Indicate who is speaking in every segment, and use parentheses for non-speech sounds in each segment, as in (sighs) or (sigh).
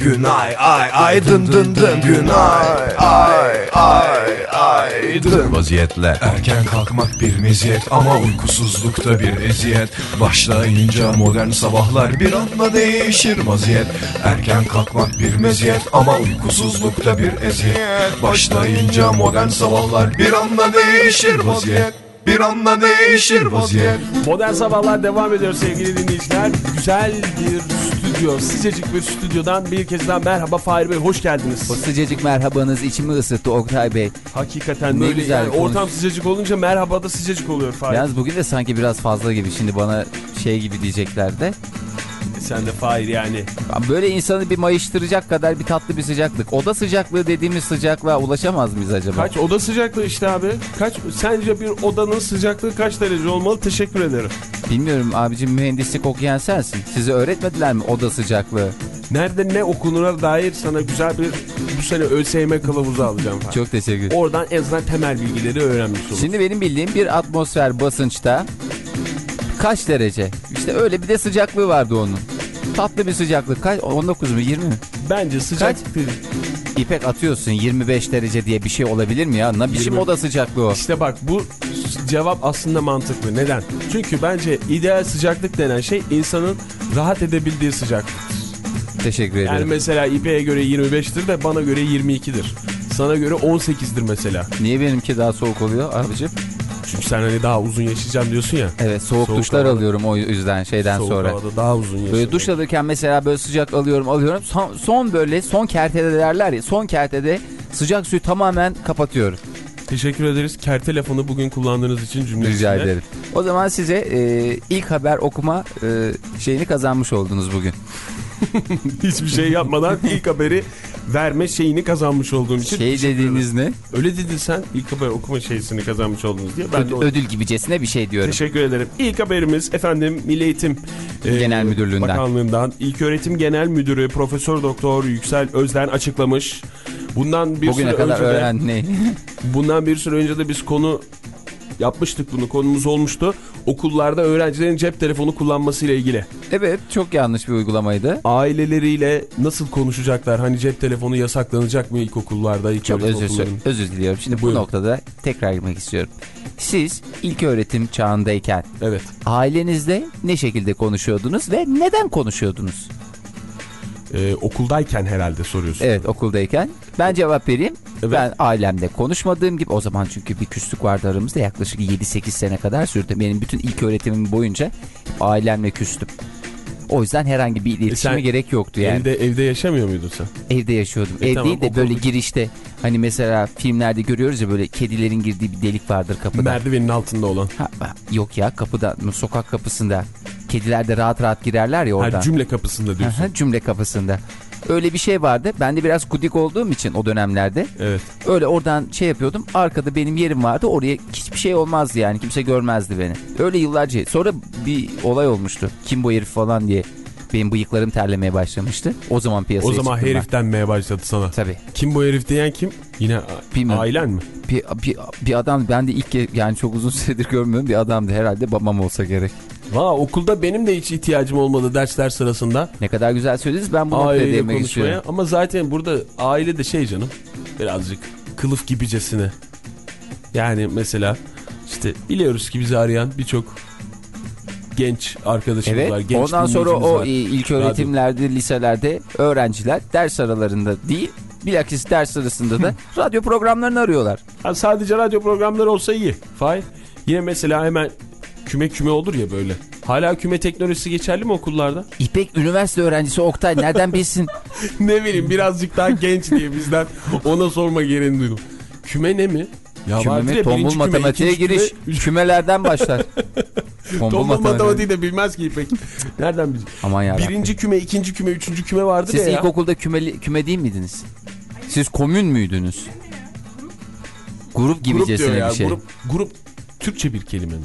Speaker 1: Günay ay ay dın dın dın. Günay ay ay ay dın.
Speaker 2: Vaziyetle erken kalkmak bir meziyet ama uykusuzlukta bir eziyet Başlayınca modern sabahlar bir anda değişir vaziyet Erken kalkmak bir meziyet ama uykusuzlukta bir eziyet Başlayınca modern sabahlar bir anda değişir vaziyet bir anda değişir vaziyet
Speaker 3: Modern Sabahlar devam ediyor sevgili dinleyiciler. Güzel bir stüdyo, sıcacık bir stüdyodan bir kez daha merhaba Fahir Bey, hoş geldiniz.
Speaker 4: O sıcacık merhabanız içimi ısıttı Oktay Bey.
Speaker 3: Hakikaten
Speaker 4: Ne
Speaker 3: böyle
Speaker 4: güzel
Speaker 3: yani
Speaker 4: konuş-
Speaker 3: ortam sıcacık olunca merhaba da sıcacık oluyor Fahir.
Speaker 4: Yalnız bugün de sanki biraz fazla gibi. Şimdi bana şey gibi diyecekler de.
Speaker 3: Sen de Fahir yani.
Speaker 4: Böyle insanı bir mayıştıracak kadar bir tatlı bir sıcaklık. Oda sıcaklığı dediğimiz sıcaklığa ulaşamaz mıyız acaba?
Speaker 3: Kaç oda sıcaklığı işte abi? Kaç sence bir odanın sıcaklığı kaç derece olmalı? Teşekkür ederim.
Speaker 4: Bilmiyorum abicim mühendislik okuyan sensin. Size öğretmediler mi oda sıcaklığı?
Speaker 3: Nerede ne okunura dair sana güzel bir bu sene ÖSYM kılavuzu alacağım Fahir.
Speaker 4: Çok teşekkür ederim.
Speaker 3: Oradan en azından temel bilgileri öğrenmiş olursun.
Speaker 4: Şimdi benim bildiğim bir atmosfer basınçta kaç derece? İşte öyle bir de sıcaklığı vardı onun. Tatlı bir sıcaklık. Kaç? 19 mu 20 mi?
Speaker 3: Bence sıcak
Speaker 4: İpek atıyorsun 25 derece diye bir şey olabilir mi ya? Ne biçim
Speaker 3: 20.
Speaker 4: oda sıcaklığı o?
Speaker 3: İşte bak bu cevap aslında mantıklı. Neden? Çünkü bence ideal sıcaklık denen şey insanın rahat edebildiği sıcaklık.
Speaker 4: Teşekkür ederim.
Speaker 3: Yani mesela İpek'e göre 25'tir de bana göre 22'dir. Sana göre 18'dir mesela.
Speaker 4: Niye benimki daha soğuk oluyor abicim?
Speaker 3: Çünkü sen hani daha uzun yaşayacağım diyorsun ya.
Speaker 4: Evet soğuk,
Speaker 3: Soğuk
Speaker 4: duşlar
Speaker 3: havada.
Speaker 4: alıyorum o yüzden şeyden
Speaker 3: Soğuk
Speaker 4: sonra.
Speaker 3: havada daha uzun yaşıyorsun.
Speaker 4: Böyle duş alırken mesela böyle sıcak alıyorum alıyorum. Son, son böyle son kertede derler ya son kertede sıcak suyu tamamen kapatıyorum.
Speaker 3: Teşekkür ederiz. Ker telefonu bugün kullandığınız için cümlesinde.
Speaker 4: Rica ederim. O zaman size e, ilk haber okuma e, şeyini kazanmış oldunuz bugün. (laughs)
Speaker 3: Hiçbir şey yapmadan ilk haberi verme şeyini kazanmış olduğum için.
Speaker 4: Şey dediğiniz ne?
Speaker 3: Öyle dedin sen ilk haber okuma şeysini kazanmış oldunuz diye. Ben
Speaker 4: Ödül,
Speaker 3: o-
Speaker 4: ödül gibicesine bir şey diyorum.
Speaker 3: Teşekkür ederim. İlk haberimiz efendim Milli Eğitim e,
Speaker 4: Genel Müdürlüğü'nden.
Speaker 3: Bakanlığından İlk Öğretim Genel Müdürü Profesör Doktor Yüksel Özden açıklamış. Bundan bir
Speaker 4: Bugüne
Speaker 3: süre
Speaker 4: kadar
Speaker 3: önce de,
Speaker 4: öğren ne?
Speaker 3: bundan bir süre önce de biz konu yapmıştık bunu konumuz olmuştu. Okullarda öğrencilerin cep telefonu kullanması ile ilgili.
Speaker 4: evet çok yanlış bir uygulamaydı.
Speaker 3: Aileleriyle nasıl konuşacaklar? Hani cep telefonu yasaklanacak mı ilkokullarda, ilk
Speaker 4: Çok özür, özür diliyorum. Şimdi
Speaker 3: Buyurun.
Speaker 4: bu noktada tekrar girmek istiyorum. Siz ilk öğretim çağındayken
Speaker 3: Evet.
Speaker 4: ailenizle ne şekilde konuşuyordunuz ve neden konuşuyordunuz?
Speaker 3: Ee, okuldayken herhalde soruyorsun.
Speaker 4: Evet okuldayken. Ben cevap vereyim.
Speaker 3: Evet.
Speaker 4: Ben ailemle konuşmadığım gibi o zaman çünkü bir küslük vardı aramızda yaklaşık 7-8 sene kadar sürdü. Benim bütün ilk öğretimim boyunca ailemle küstüm. O yüzden herhangi bir iletişime
Speaker 3: E
Speaker 4: gerek yoktu yani.
Speaker 3: Evde evde yaşamıyor muydun sen?
Speaker 4: Evde yaşıyordum.
Speaker 3: E
Speaker 4: Ev
Speaker 3: tamam,
Speaker 4: değil de
Speaker 3: okul-
Speaker 4: böyle girişte hani mesela filmlerde görüyoruz ya böyle kedilerin girdiği bir delik vardır kapıda.
Speaker 3: Merdivenin altında olan.
Speaker 4: Ha, yok ya kapıda sokak kapısında kediler de rahat rahat girerler ya orada.
Speaker 3: Ha, cümle kapısında diyorsun.
Speaker 4: Cümle kapısında. Öyle bir şey vardı. Ben de biraz kudik olduğum için o dönemlerde
Speaker 3: evet.
Speaker 4: öyle oradan şey yapıyordum. Arkada benim yerim vardı. Oraya hiçbir şey olmazdı yani. Kimse görmezdi beni. Öyle yıllarca. Sonra bir olay olmuştu. Kim bu herif falan diye. Benim bıyıklarım terlemeye başlamıştı. O zaman piyasaya
Speaker 3: O zaman
Speaker 4: çıktım ben.
Speaker 3: herif denmeye başladı sana.
Speaker 4: Tabii.
Speaker 3: Kim bu herif diyen kim? Yine
Speaker 4: Bilmiyorum.
Speaker 3: ailen mi?
Speaker 4: Bir, bir, bir adam ben de ilk yani çok uzun süredir görmüyorum bir adamdı herhalde babam olsa gerek.
Speaker 3: Valla okulda benim de hiç ihtiyacım olmadı dersler sırasında.
Speaker 4: Ne kadar güzel söylediniz ben bu noktaya değinmek istiyorum.
Speaker 3: Ama zaten burada aile de şey canım. Birazcık kılıf gibicesine. Yani mesela işte biliyoruz ki bizi arayan birçok genç arkadaşımız
Speaker 4: Evet.
Speaker 3: var. Genç
Speaker 4: Ondan sonra o
Speaker 3: var.
Speaker 4: ilk öğretimlerde, liselerde öğrenciler ders aralarında değil, bilakis ders sırasında da radyo programlarını arıyorlar.
Speaker 3: Ha, sadece radyo programları olsa iyi. Fay. Yine mesela hemen küme küme olur ya böyle. Hala küme teknolojisi geçerli mi okullarda?
Speaker 4: İpek üniversite öğrencisi Oktay nereden bilsin? (laughs)
Speaker 3: ne bileyim birazcık daha genç diye bizden ona sorma gereğini duydum. Küme ne mi? Ya
Speaker 4: Kümeme
Speaker 3: ya,
Speaker 4: tombul
Speaker 3: küme,
Speaker 4: matematiğe giriş.
Speaker 3: küme,
Speaker 4: Kümelerden başlar. (laughs)
Speaker 3: Tombul matematiği de bilmez ki İpek. Nereden bilecek?
Speaker 4: Aman yarabbim.
Speaker 3: Birinci küme, ikinci küme, üçüncü küme vardır
Speaker 4: Siz
Speaker 3: ya. ya.
Speaker 4: ilkokulda kümeli, küme değil miydiniz? Siz komün müydünüz? Grup
Speaker 3: Grup
Speaker 4: gibicesine
Speaker 3: ya.
Speaker 4: bir şey.
Speaker 3: Grup, grup Türkçe bir kelime mi?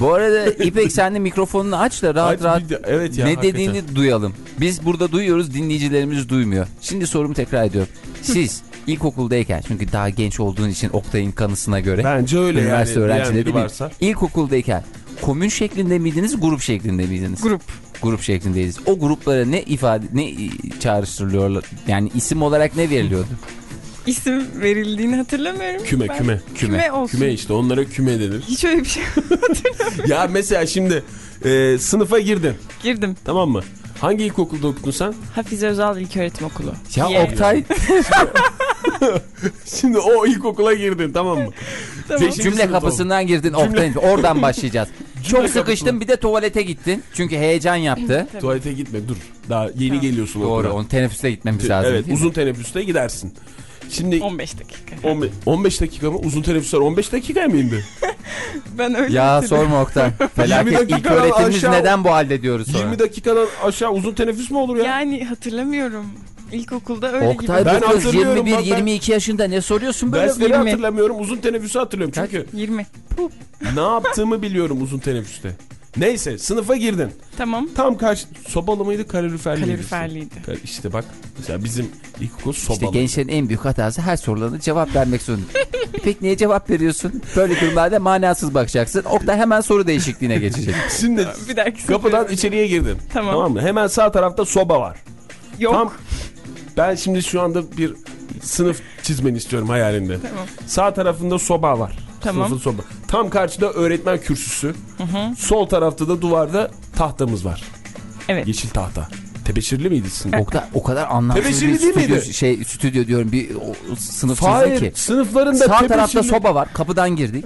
Speaker 4: Bu arada İpek sen de mikrofonunu aç da rahat rahat
Speaker 3: de- evet ya,
Speaker 4: ne
Speaker 3: hakikaten.
Speaker 4: dediğini duyalım. Biz burada duyuyoruz dinleyicilerimiz duymuyor. Şimdi sorumu tekrar ediyorum. Siz (laughs) İlkokuldayken çünkü daha genç olduğun için Oktay'ın kanısına göre.
Speaker 3: Bence öyle
Speaker 4: Üniversite
Speaker 3: yani.
Speaker 4: öğrencileri
Speaker 3: biri
Speaker 4: değil.
Speaker 3: varsa.
Speaker 4: İlkokuldayken komün şeklinde miydiniz, grup şeklinde miydiniz?
Speaker 5: Grup.
Speaker 4: Grup şeklindeyiz. O gruplara ne ifade, ne çağrıştırılıyor? Yani isim olarak ne veriliyordu? (laughs)
Speaker 5: İsim verildiğini hatırlamıyorum.
Speaker 3: Küme,
Speaker 5: Ben-
Speaker 3: küme.
Speaker 5: Küme olsun.
Speaker 3: Küme işte onlara küme denir.
Speaker 5: Hiç öyle bir şey (laughs)
Speaker 3: ya mesela şimdi e, sınıfa girdin
Speaker 5: girdim.
Speaker 3: tamam mı? Hangi ilkokulda okudun sen?
Speaker 5: Hafize Özal İlköğretim Okulu.
Speaker 4: Ya
Speaker 5: Diye.
Speaker 4: Oktay (laughs)
Speaker 3: Şimdi o ilkokula girdin tamam mı?
Speaker 5: Tamam.
Speaker 3: Beşinci
Speaker 4: cümle kapısından girdin Oktay. Oradan başlayacağız. (laughs) Çok sıkıştın bir de tuvalete gittin. Çünkü heyecan yaptı.
Speaker 3: Tuvalete gitme dur. Daha yeni geliyorsun
Speaker 4: Doğru
Speaker 3: okula.
Speaker 4: onun teneffüste gitmemiz lazım.
Speaker 3: Evet
Speaker 4: değil mi?
Speaker 3: uzun teneffüste gidersin. Şimdi
Speaker 5: 15 dakika.
Speaker 3: 15, 15 dakika mı? Uzun teneffüsler 15 dakika mı indi? (laughs)
Speaker 5: Ben öyle
Speaker 4: Ya
Speaker 5: hatırlıyorum.
Speaker 4: sorma Oktay. (laughs) Felaket ilk öğretimimiz
Speaker 3: aşağı-
Speaker 4: neden bu halde diyoruz sonra.
Speaker 3: 20 dakikadan aşağı uzun teneffüs mü olur ya?
Speaker 5: Yani hatırlamıyorum. İlkokulda öyle
Speaker 4: Oktay
Speaker 5: gibi.
Speaker 3: Ben
Speaker 4: bu kız
Speaker 3: hatırlıyorum,
Speaker 4: 21
Speaker 3: bak ben-
Speaker 4: 22 yaşında ne soruyorsun böyle?
Speaker 3: Dersleri
Speaker 5: 20.
Speaker 3: hatırlamıyorum uzun teneffüsü hatırlıyorum çünkü
Speaker 5: 20.
Speaker 3: ne yaptığımı biliyorum uzun teneffüste. Neyse sınıfa girdin.
Speaker 5: Tamam.
Speaker 3: Tam karşı sobalı mıydı kaloriferli miydi?
Speaker 5: Kaloriferliydi.
Speaker 3: Ka- İşte bak mesela bizim ilkokul sobalı.
Speaker 4: İşte gençlerin en büyük hatası her sorularına cevap vermek zorunda. (laughs) Peki niye cevap veriyorsun? Böyle durumlarda manasız bakacaksın. Oktay hemen soru değişikliğine geçecek. (laughs)
Speaker 3: Şimdi
Speaker 5: Bir dahaki
Speaker 3: kapıdan
Speaker 5: sefer-
Speaker 3: içeriye girdin.
Speaker 5: Tamam.
Speaker 3: Tamam mı? Hemen sağ tarafta soba var.
Speaker 5: Yok.
Speaker 3: Tam ben şimdi şu anda bir sınıf çizmeni istiyorum hayalinde.
Speaker 5: Tamam.
Speaker 3: Sağ tarafında soba var.
Speaker 5: Tamam.
Speaker 3: Sınıfın soba. Tam karşıda öğretmen kürsüsü. Sol tarafta da duvarda tahtamız var.
Speaker 5: Evet.
Speaker 3: Yeşil tahta. Tebeşirli miydi sizin?
Speaker 4: Oktay o kadar anlamsız
Speaker 3: Tebeşirli
Speaker 4: bir
Speaker 3: değil
Speaker 4: stüdyo,
Speaker 3: miydi?
Speaker 4: şey, stüdyo diyorum bir o, sınıf
Speaker 3: Hayır.
Speaker 4: ki.
Speaker 3: Sınıflarında
Speaker 4: Sağ tarafta
Speaker 3: tebeşirli-
Speaker 4: soba var kapıdan girdik.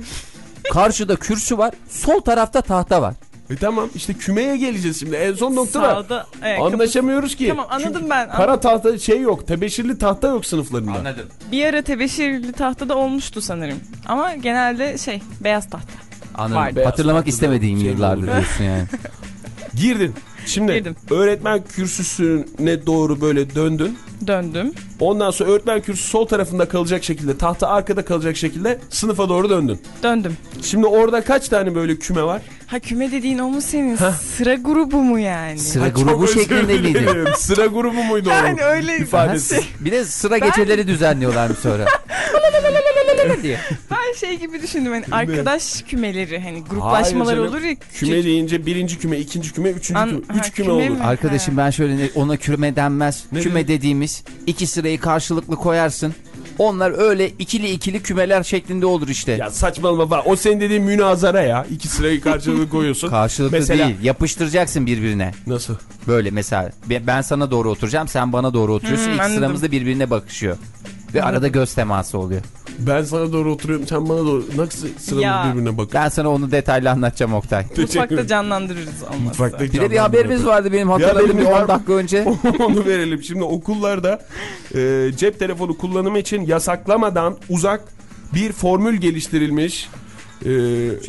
Speaker 4: Karşıda kürsü var. Sol tarafta tahta var.
Speaker 3: E tamam işte kümeye geleceğiz şimdi. En son noktada
Speaker 5: Sağda. Evet, kapı-
Speaker 3: anlaşamıyoruz ki.
Speaker 5: Tamam anladım
Speaker 3: Çünkü
Speaker 5: ben.
Speaker 3: Kara tahta şey yok. Tebeşirli tahta yok sınıflarında.
Speaker 5: Bir ara tebeşirli tahtada olmuştu sanırım. Ama genelde şey beyaz tahta.
Speaker 4: Anladım.
Speaker 3: Beyaz
Speaker 4: Hatırlamak
Speaker 3: tahtada
Speaker 4: istemediğim
Speaker 3: şey
Speaker 4: yıllardır diyorsun yani. (laughs)
Speaker 3: Girdin. Şimdi
Speaker 5: Girdim.
Speaker 3: öğretmen kürsüsüne doğru böyle döndün.
Speaker 5: Döndüm.
Speaker 3: Ondan sonra öğretmen kürsüsü sol tarafında kalacak şekilde, tahta arkada kalacak şekilde sınıfa doğru döndün.
Speaker 5: Döndüm.
Speaker 3: Şimdi orada kaç tane böyle küme var?
Speaker 5: Ha küme dediğin o mu senin? Sıra grubu mu yani?
Speaker 4: Sıra
Speaker 3: Ha,
Speaker 4: grubu şeklinde miydi?
Speaker 3: Sıra grubu muydu o?
Speaker 5: Yani öyle
Speaker 3: ifadesi.
Speaker 5: Şey,
Speaker 4: Bir de sıra
Speaker 5: Ben-
Speaker 4: geceleri düzenliyorlarmış sonra. Diye. (laughs)
Speaker 5: ben şey gibi düşündüm hani arkadaş kümeleri hani gruplaşmalar olur ya.
Speaker 3: Küme deyince birinci küme, ikinci küme, üçüncü
Speaker 5: An-
Speaker 3: küme.
Speaker 5: ha,
Speaker 3: Üç küme,
Speaker 5: küme
Speaker 3: olur.
Speaker 5: mi?
Speaker 4: Arkadaşım ben şöyle ona küme denmez.
Speaker 3: Ne
Speaker 4: küme dediğimiz iki sırayı karşılıklı koyarsın. Onlar öyle ikili ikili kümeler şeklinde olur işte.
Speaker 3: Ya saçmalama bak. O senin dediğin münazara ya. İki sırayı karşılıklı koyuyorsun. (laughs)
Speaker 4: Karşılıklı
Speaker 3: Mesela-
Speaker 4: değil. Yapıştıracaksın birbirine.
Speaker 3: Nasıl?
Speaker 4: Böyle mesela be- ben sana doğru oturacağım sen bana doğru oturuyorsun.
Speaker 5: Hmm,
Speaker 4: İki
Speaker 5: anladım.
Speaker 4: sıramız da birbirine bakışıyor. Ve arada göz teması oluyor.
Speaker 3: Ben sana doğru oturuyorum, sen bana doğru. Nasıl sıramız
Speaker 5: Ya.
Speaker 3: birbirine bakıyor?
Speaker 4: Ben sana onu detaylı anlatacağım Oktay.
Speaker 5: Mutfakta canlandırırız olmazsa.
Speaker 3: Mutfakta
Speaker 4: Bir de bir haberimiz vardı benim hatırladığım
Speaker 3: haberimiz
Speaker 4: bir 10
Speaker 3: var.
Speaker 4: dakika önce. (laughs)
Speaker 3: Onu verelim. Şimdi okullarda e, cep telefonu kullanımı için yasaklamadan uzak bir formül geliştirilmiş. E,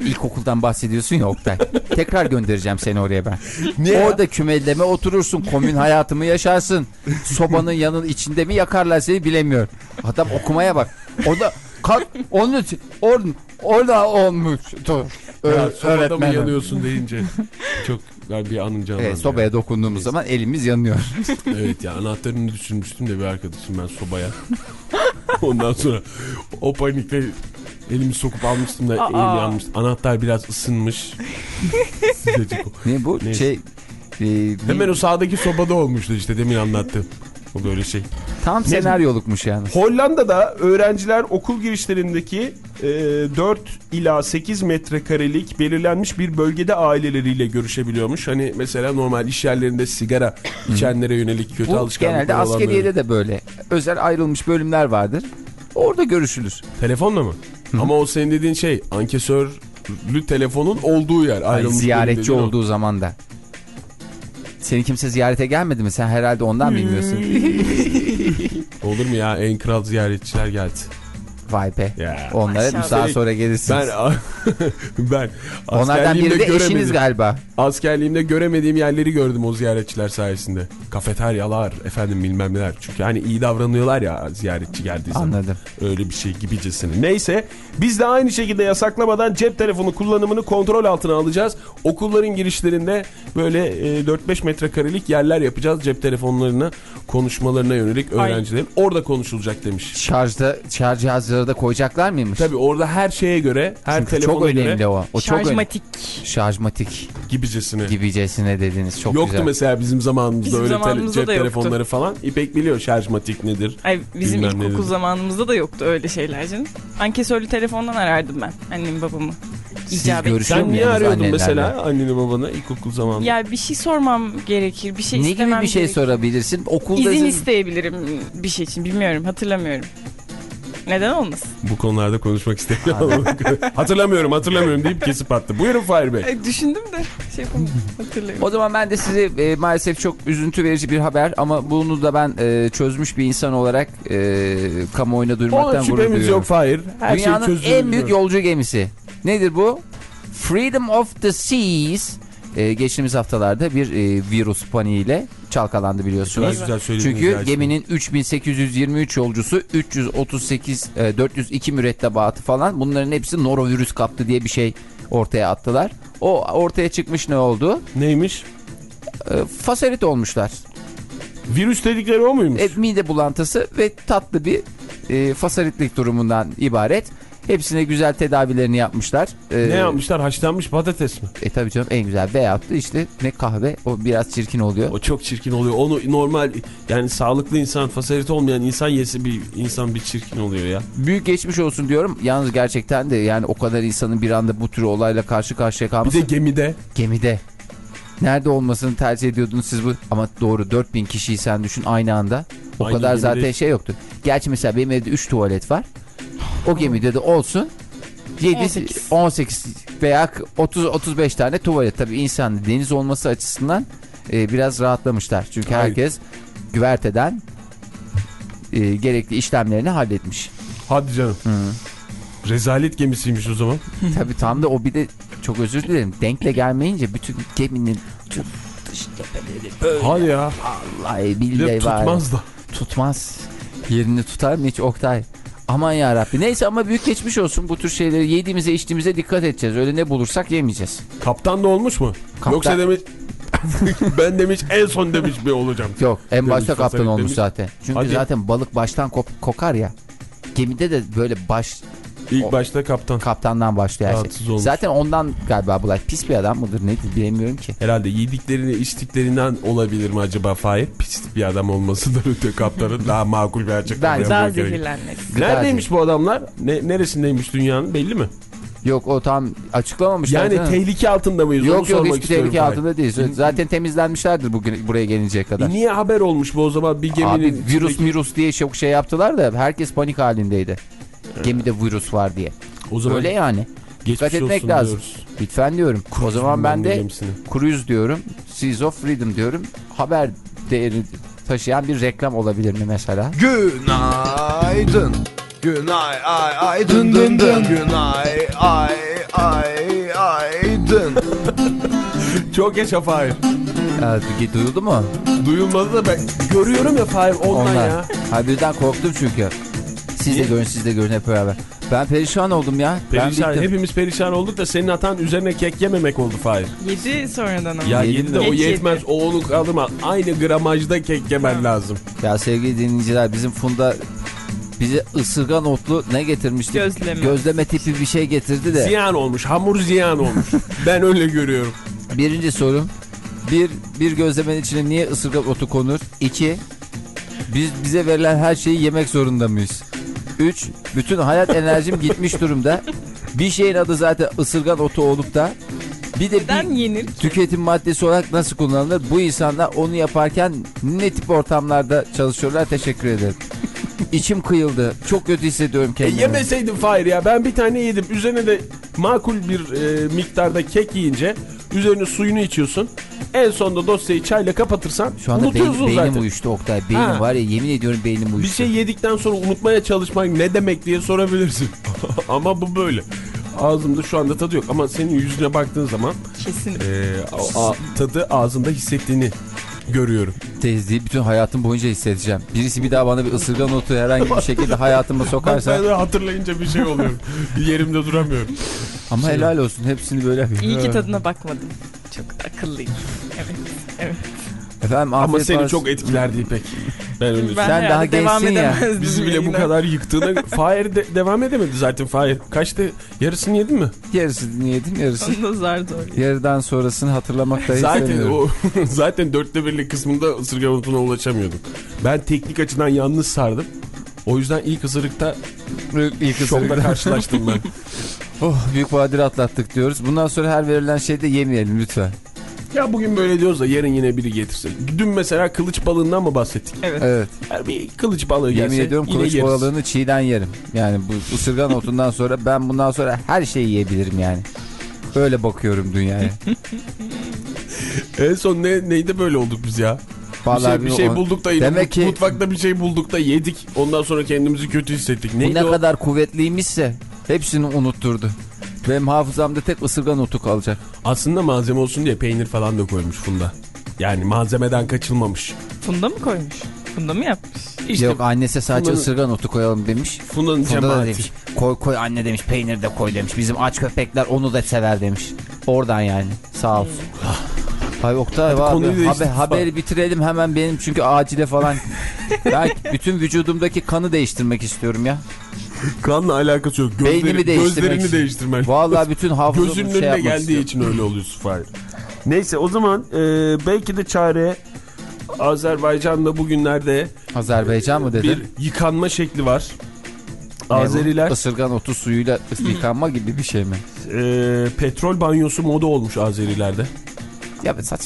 Speaker 4: İlkokuldan bahsediyorsun ya Oktay. Tekrar göndereceğim seni oraya ben.
Speaker 3: Niye ya?
Speaker 4: Orada kümeleme oturursun. Komün hayatımı yaşarsın. Sobanın yanın içinde mi yakarlar seni bilemiyorum. Adam okumaya bak. Orada kalk onun için orada, orada olmuştu.
Speaker 3: ya, sobada mı yanıyorsun deyince çok bir canlandı.
Speaker 4: Evet, sobaya dokunduğumuz zaman elimiz yanıyor. (laughs)
Speaker 3: Evet ya anahtarını düşürmüştüm de bir arkadaşım ben sobaya. (laughs) Ondan sonra o panikle elimi sokup almıştım da elim yanmış. Anahtar biraz ısınmış. (laughs)
Speaker 4: Ne bu
Speaker 3: Neyse.
Speaker 4: şey e,
Speaker 3: Hemen o sağdaki sobada olmuştu işte demin anlattım. O böyle şey.
Speaker 4: tam senaryolukmuş yani.
Speaker 3: Hollanda'da öğrenciler okul girişlerindeki e, 4 ila 8 metrekarelik belirlenmiş bir bölgede aileleriyle görüşebiliyormuş. Hani mesela normal iş yerlerinde sigara içenlere yönelik kötü
Speaker 4: Bu
Speaker 3: alışkanlıklar
Speaker 4: genelde
Speaker 3: olanları.
Speaker 4: askeriyede de böyle. Özel ayrılmış bölümler vardır. Orada görüşülür.
Speaker 3: Telefonla mı? Ama o senin dediğin şey ankesörlü telefonun olduğu yer.
Speaker 4: Ay,
Speaker 3: Ayrılmış
Speaker 4: ziyaretçi
Speaker 3: o.
Speaker 4: olduğu zaman da. Seni kimse ziyarete gelmedi mi? Sen herhalde ondan bilmiyorsun. (laughs)
Speaker 3: Olur mu ya en kral ziyaretçiler geldi.
Speaker 4: Vay be.
Speaker 3: Ya.
Speaker 4: Onlara
Speaker 5: Maşallah.
Speaker 4: daha sonra gelirsiniz.
Speaker 3: Ben (laughs) ben
Speaker 4: Onlardan biri de eşiniz galiba.
Speaker 3: Askerliğimde göremediğim yerleri gördüm o ziyaretçiler sayesinde. Kafeteryalar efendim bilmem neler. Çünkü hani iyi davranıyorlar ya ziyaretçi geldiği zaman.
Speaker 4: Anladım.
Speaker 3: Öyle bir şey gibicesine. Neyse biz de aynı şekilde yasaklamadan cep telefonu kullanımını kontrol altına alacağız. Okulların girişlerinde böyle e, 4-5 metrekarelik yerler yapacağız cep telefonlarını konuşmalarına yönelik
Speaker 5: Ay.
Speaker 3: öğrencilerin orada konuşulacak demiş.
Speaker 4: Şarjda şarj cihazları da koyacaklar mıymış?
Speaker 3: Tabii orada her şeye göre, her
Speaker 4: Çünkü
Speaker 3: telefona
Speaker 4: çok önemli
Speaker 3: göre
Speaker 4: o. O çok önemli.
Speaker 5: Şarjmatik.
Speaker 4: Şarjmatik
Speaker 3: gibicesine.
Speaker 4: gibicesine dediniz. Çok
Speaker 3: Yoktu
Speaker 4: güzel.
Speaker 3: mesela bizim zamanımızda
Speaker 5: Bizim
Speaker 3: öyle
Speaker 5: zamanımızda
Speaker 3: cep
Speaker 5: da yoktu.
Speaker 3: telefonları falan. İpek biliyor şarjmatik nedir.
Speaker 5: Ay bizim
Speaker 3: Bilmem
Speaker 5: ilkokul
Speaker 3: nedir.
Speaker 5: zamanımızda da yoktu öyle şeyler canım. Ankesörlü telefondan arardım ben annemi babamı.
Speaker 4: Siz görüşüyor
Speaker 3: Sen niye arıyordun
Speaker 4: annenlerle?
Speaker 3: mesela anneni babanı ilkokul zamanında?
Speaker 5: Ya bir şey sormam gerekir. Bir şey
Speaker 4: Ne
Speaker 5: istemem
Speaker 4: gibi bir şey
Speaker 5: gerekir.
Speaker 4: sorabilirsin? Okulda
Speaker 5: İzin
Speaker 4: sizin-
Speaker 5: isteyebilirim bir şey için. Bilmiyorum hatırlamıyorum. Neden olmasın?
Speaker 3: Bu konularda konuşmak istemiyorum. (laughs) hatırlamıyorum hatırlamıyorum deyip kesip attı. Buyurun Fahir Bey.
Speaker 5: Ay, düşündüm de şey yapamadım. Hatırlayamadım.
Speaker 4: O zaman ben de size e, maalesef çok üzüntü verici bir haber ama bunu da ben e, çözmüş bir insan olarak e, kamuoyuna duyurmaktan gurur duyuyorum.
Speaker 3: yok Fahir. Her
Speaker 4: Dünyanın
Speaker 3: şey
Speaker 4: en büyük yolcu gemisi. Nedir bu? Freedom of the Seas. E, geçtiğimiz haftalarda bir e, virüs paniğiyle çalkalandı biliyorsunuz. Çünkü
Speaker 3: ya.
Speaker 4: geminin 3823 yolcusu 338 e, 402 mürettebatı falan bunların hepsi norovirüs kaptı diye bir şey ortaya attılar. O ortaya çıkmış ne oldu?
Speaker 3: Neymiş?
Speaker 4: E, fasalit olmuşlar.
Speaker 3: Virüs dedikleri o muymuş?
Speaker 4: E, mide bulantısı ve tatlı bir e, fasalitlik durumundan ibaret. Hepsine güzel tedavilerini yapmışlar. E,
Speaker 3: ne yapmışlar? Haşlanmış patates mi?
Speaker 4: E tabii canım en güzel veyahut da işte ne kahve o biraz çirkin oluyor.
Speaker 3: O çok çirkin oluyor. Onu normal yani sağlıklı insan, fasalite olmayan insan yesi bir insan bir çirkin oluyor ya.
Speaker 4: Büyük geçmiş olsun diyorum. Yalnız gerçekten de yani o kadar insanın bir anda bu tür olayla karşı karşıya
Speaker 3: Bir
Speaker 4: kalması
Speaker 3: de gemide.
Speaker 4: gemide. Nerede olmasını tercih ediyordunuz siz bu? Ama doğru 4000 kişiyi sen düşün aynı anda. O
Speaker 3: Aynı
Speaker 4: kadar
Speaker 3: gemide-
Speaker 4: zaten şey yoktu. Gerçi mesela benim evde 3 tuvalet var. O gemide de olsun 7 18,
Speaker 5: 18.
Speaker 4: veya 30 35 tane tuvalet tabii insan deniz olması açısından e, biraz rahatlamışlar. Çünkü
Speaker 3: Hayır.
Speaker 4: herkes güverteden e, gerekli işlemlerini halletmiş.
Speaker 3: Hadi canım. Rezalet gemisiymiş o zaman. (laughs)
Speaker 4: Tabii tam da o bir de çok özür dilerim denkle gelmeyince bütün geminin tüm dış tepeleri böyle
Speaker 3: Hadi ya.
Speaker 4: vallahi billahi var.
Speaker 3: tutmaz da.
Speaker 4: Tutmaz. Yerini tutar mı hiç Oktay? Aman ya Rabbi. Neyse ama büyük geçmiş olsun bu tür şeyleri yediğimize içtiğimize dikkat edeceğiz. Öyle ne bulursak yemeyeceğiz.
Speaker 3: Kaptan da olmuş mu?
Speaker 4: Kaptan-
Speaker 3: Yoksa demiş (laughs) ben demiş en son demiş bir olacağım.
Speaker 4: Yok en
Speaker 3: Demiş,
Speaker 4: başta kaptan olmuş
Speaker 3: demiş.
Speaker 4: zaten. Çünkü
Speaker 3: Hadi.
Speaker 4: zaten balık baştan kop- kokar ya. Gemide de böyle baş
Speaker 3: İlk
Speaker 4: O-
Speaker 3: başta kaptan.
Speaker 4: kaptandan başlıyor her
Speaker 3: Rahatsız
Speaker 4: şey.
Speaker 3: olmuş.
Speaker 4: Zaten ondan galiba Bulay pis bir adam mıdır nedir bilemiyorum ki.
Speaker 3: Herhalde yediklerini içtiklerinden olabilir mi acaba Fahir? Pis bir adam olmasıdır (laughs) öte kaptanın daha makul bir açıklama
Speaker 4: Ben-
Speaker 5: Daha zehirlenmesi.
Speaker 3: Neredeymiş bu adamlar? Ne, neresindeymiş dünyanın belli mi?
Speaker 4: Yok o tam açıklamamışlar.
Speaker 3: Yani
Speaker 4: canım.
Speaker 3: tehlike altında mıyız? Onu
Speaker 4: Yok yok
Speaker 3: sormak
Speaker 4: hiçbir tehlike
Speaker 3: Fahir.
Speaker 4: altında değil. Zaten temizlenmişlerdir bugün buraya gelinceye kadar.
Speaker 3: E niye haber olmuş bu o zaman bir geminin?
Speaker 4: Abi virüs virüs diye çok şey yaptılar da herkes panik halindeydi. Gemide virüs var diye.
Speaker 3: O zaman
Speaker 4: Öyle yani. Dikkat etmek lazım.
Speaker 3: diyoruz.
Speaker 4: Lütfen diyorum. o zaman ben de
Speaker 3: gemisine.
Speaker 4: cruise diyorum. Seas of Freedom diyorum. Haber değeri taşıyan bir reklam olabilir mi mesela?
Speaker 1: Günaydın. Günay ay ay dın dın dın. Günay ay ay ay dın. (laughs)
Speaker 3: Çok yaşa Fahir.
Speaker 4: Ee, duyuldu mu?
Speaker 3: Duyulmadı da ben görüyorum ya Fahir ondan
Speaker 4: Onlar.
Speaker 3: ya.
Speaker 4: Ha birden korktum çünkü. Siz de görün siz de görün hep beraber. Ben perişan oldum ya.
Speaker 3: Perişan,
Speaker 4: ben
Speaker 3: hepimiz perişan olduk da senin hatan üzerine kek yememek oldu Fahir.
Speaker 5: Yedi sonradan ama.
Speaker 3: Ya
Speaker 4: Yedi
Speaker 3: yedi de o yetmez.
Speaker 5: yedi.
Speaker 3: O onu kaldırma. Aynı gramajda kek yemen lazım.
Speaker 4: Ya sevgili dinleyiciler bizim Funda bize ısırgan otlu ne getirmişti?
Speaker 5: Gözleme.
Speaker 4: Gözleme tipi bir şey getirdi de.
Speaker 3: Ziyan olmuş. Hamur ziyan olmuş. (laughs) ben öyle görüyorum.
Speaker 4: Birinci sorum. Bir, bir gözlemenin içine niye ısırgan otu konur? İki, biz bize verilen her şeyi yemek zorunda mıyız? Üç, bütün hayat enerjim gitmiş durumda. Bir şeyin adı zaten ısırgan otu olup da bir de
Speaker 5: Neden
Speaker 4: bir
Speaker 5: yenir?
Speaker 4: tüketim maddesi olarak nasıl kullanılır? Bu insanlar onu yaparken ne tip ortamlarda çalışıyorlar? Teşekkür ederim. (laughs) İçim kıyıldı. Çok kötü hissediyorum
Speaker 3: E,
Speaker 4: kendimi.
Speaker 3: yemeseydin Fahir ya. Ben bir tane yedim. Üzerine de makul bir e, miktarda kek yiyince üzerine suyunu içiyorsun. En sonunda dosyayı çayla kapatırsan
Speaker 4: Şu anda
Speaker 3: unutuyorsun
Speaker 4: beynim
Speaker 3: zaten.
Speaker 4: uyuştu Oktay. Beynim
Speaker 3: Ha.
Speaker 4: var ya yemin ediyorum beynim uyuştu.
Speaker 3: Bir şey yedikten sonra unutmaya çalışmak ne demek diye sorabilirsin. (laughs) Ama bu böyle. Ağzımda şu anda tadı yok ama senin yüzüne baktığın zaman
Speaker 5: Kesin.
Speaker 3: e, a- a- tadı ağzında hissettiğini görüyorum.
Speaker 4: Tezliği bütün hayatım boyunca hissedeceğim. Birisi bir daha bana bir ısırgan otu herhangi bir şekilde hayatıma
Speaker 3: Ben
Speaker 4: sokarsa.
Speaker 3: de hatırlayınca bir şey oluyorum. Yerimde duramıyorum.
Speaker 4: Ama helal olsun hepsini böyle.
Speaker 5: İyi ki tadına bakmadım. Çok akıllıyım. Evet. Evet.
Speaker 4: Efendim
Speaker 3: Ama seni
Speaker 4: olsun.
Speaker 3: çok etkilerdi İpek. Ben öyle
Speaker 5: Ben
Speaker 4: Sen daha
Speaker 5: devam
Speaker 4: gençsin ya.
Speaker 3: Bizi bile bu kadar yıktığına (laughs) Fahir de devam edemedi zaten Fahir. Kaçtı? Yarısını yedin mi?
Speaker 4: Yarısını yedim yarısı.
Speaker 5: Onu da zar zor.
Speaker 4: Yarıdan sonrasını hatırlamak da
Speaker 3: Zaten o (laughs) zaten dörtte birlik kısmında ısırgan otuna ulaşamıyordum. Ben teknik açıdan yalnız sardım. O yüzden ilk ısırıkta
Speaker 4: İlk ısırıkta-
Speaker 3: karşılaştım ben. (laughs)
Speaker 4: Oh, büyük badire atlattık diyoruz. Bundan sonra her verilen şeyde yemeyelim lütfen.
Speaker 3: Ya bugün böyle diyoruz da yarın yine biri getirse. Dün mesela kılıç balığından mı bahsettik?
Speaker 5: Evet.
Speaker 4: Evet.
Speaker 3: Her bir kılıç balığı
Speaker 4: Yemin
Speaker 3: gelse
Speaker 4: ediyorum
Speaker 3: yine
Speaker 4: kılıç
Speaker 3: yeriz.
Speaker 4: balığını çiğden yerim. Yani bu ısırgan otundan sonra ben bundan sonra her şeyi yiyebilirim yani. Öyle bakıyorum dünyaya. (laughs)
Speaker 3: En son ne, neydi böyle olduk biz ya? Bir
Speaker 4: Vallahi
Speaker 3: şey, bir şey bulduk da yine
Speaker 4: Demek ki-
Speaker 3: mutfakta bir şey bulduk da yedik. Ondan sonra kendimizi kötü hissettik.
Speaker 4: Bu
Speaker 3: Neydi
Speaker 4: ne
Speaker 3: o?
Speaker 4: kadar kuvvetliymişse hepsini unutturdu. Benim hafızamda tek ısırgan otu kalacak.
Speaker 3: Aslında malzeme olsun diye peynir falan da koymuş Funda. Yani malzemeden kaçılmamış.
Speaker 5: Funda mı koymuş? Funda mı yapmış?
Speaker 3: İşte
Speaker 4: Yok annesi sadece
Speaker 3: Funda'nın-
Speaker 4: ısırgan otu koyalım demiş.
Speaker 3: Funda'nın
Speaker 4: Funda da
Speaker 3: cemaati.
Speaker 4: demiş koy koy anne demiş peynir de koy demiş. Bizim aç köpekler onu da sever demiş. Oradan yani sağ olsun. (sighs) Hay Oktay abi
Speaker 3: konuyu
Speaker 4: haber, haberi bitirelim hemen benim çünkü acile falan. (laughs) ben bütün vücudumdaki kanı değiştirmek istiyorum ya.
Speaker 3: Kanla alakası yok.
Speaker 4: Beynimi değiştirmek
Speaker 3: Gözlerini
Speaker 4: için.
Speaker 3: değiştirmen.
Speaker 4: Vallahi bütün (laughs) hafızamı
Speaker 3: Gözünün
Speaker 4: şey
Speaker 3: önüne geldiği
Speaker 4: istiyorum.
Speaker 3: için öyle oluyorsun Fahir. Neyse o zaman e, belki de çare Azerbaycan'da bugünlerde
Speaker 4: Azerbaycan mı dedin?
Speaker 3: bir yıkanma şekli var. Azeriler
Speaker 4: Isırgan otu suyuyla yıkanma gibi bir şey mi?
Speaker 3: e, petrol banyosu moda olmuş Azerilerde.
Speaker 4: Ya saç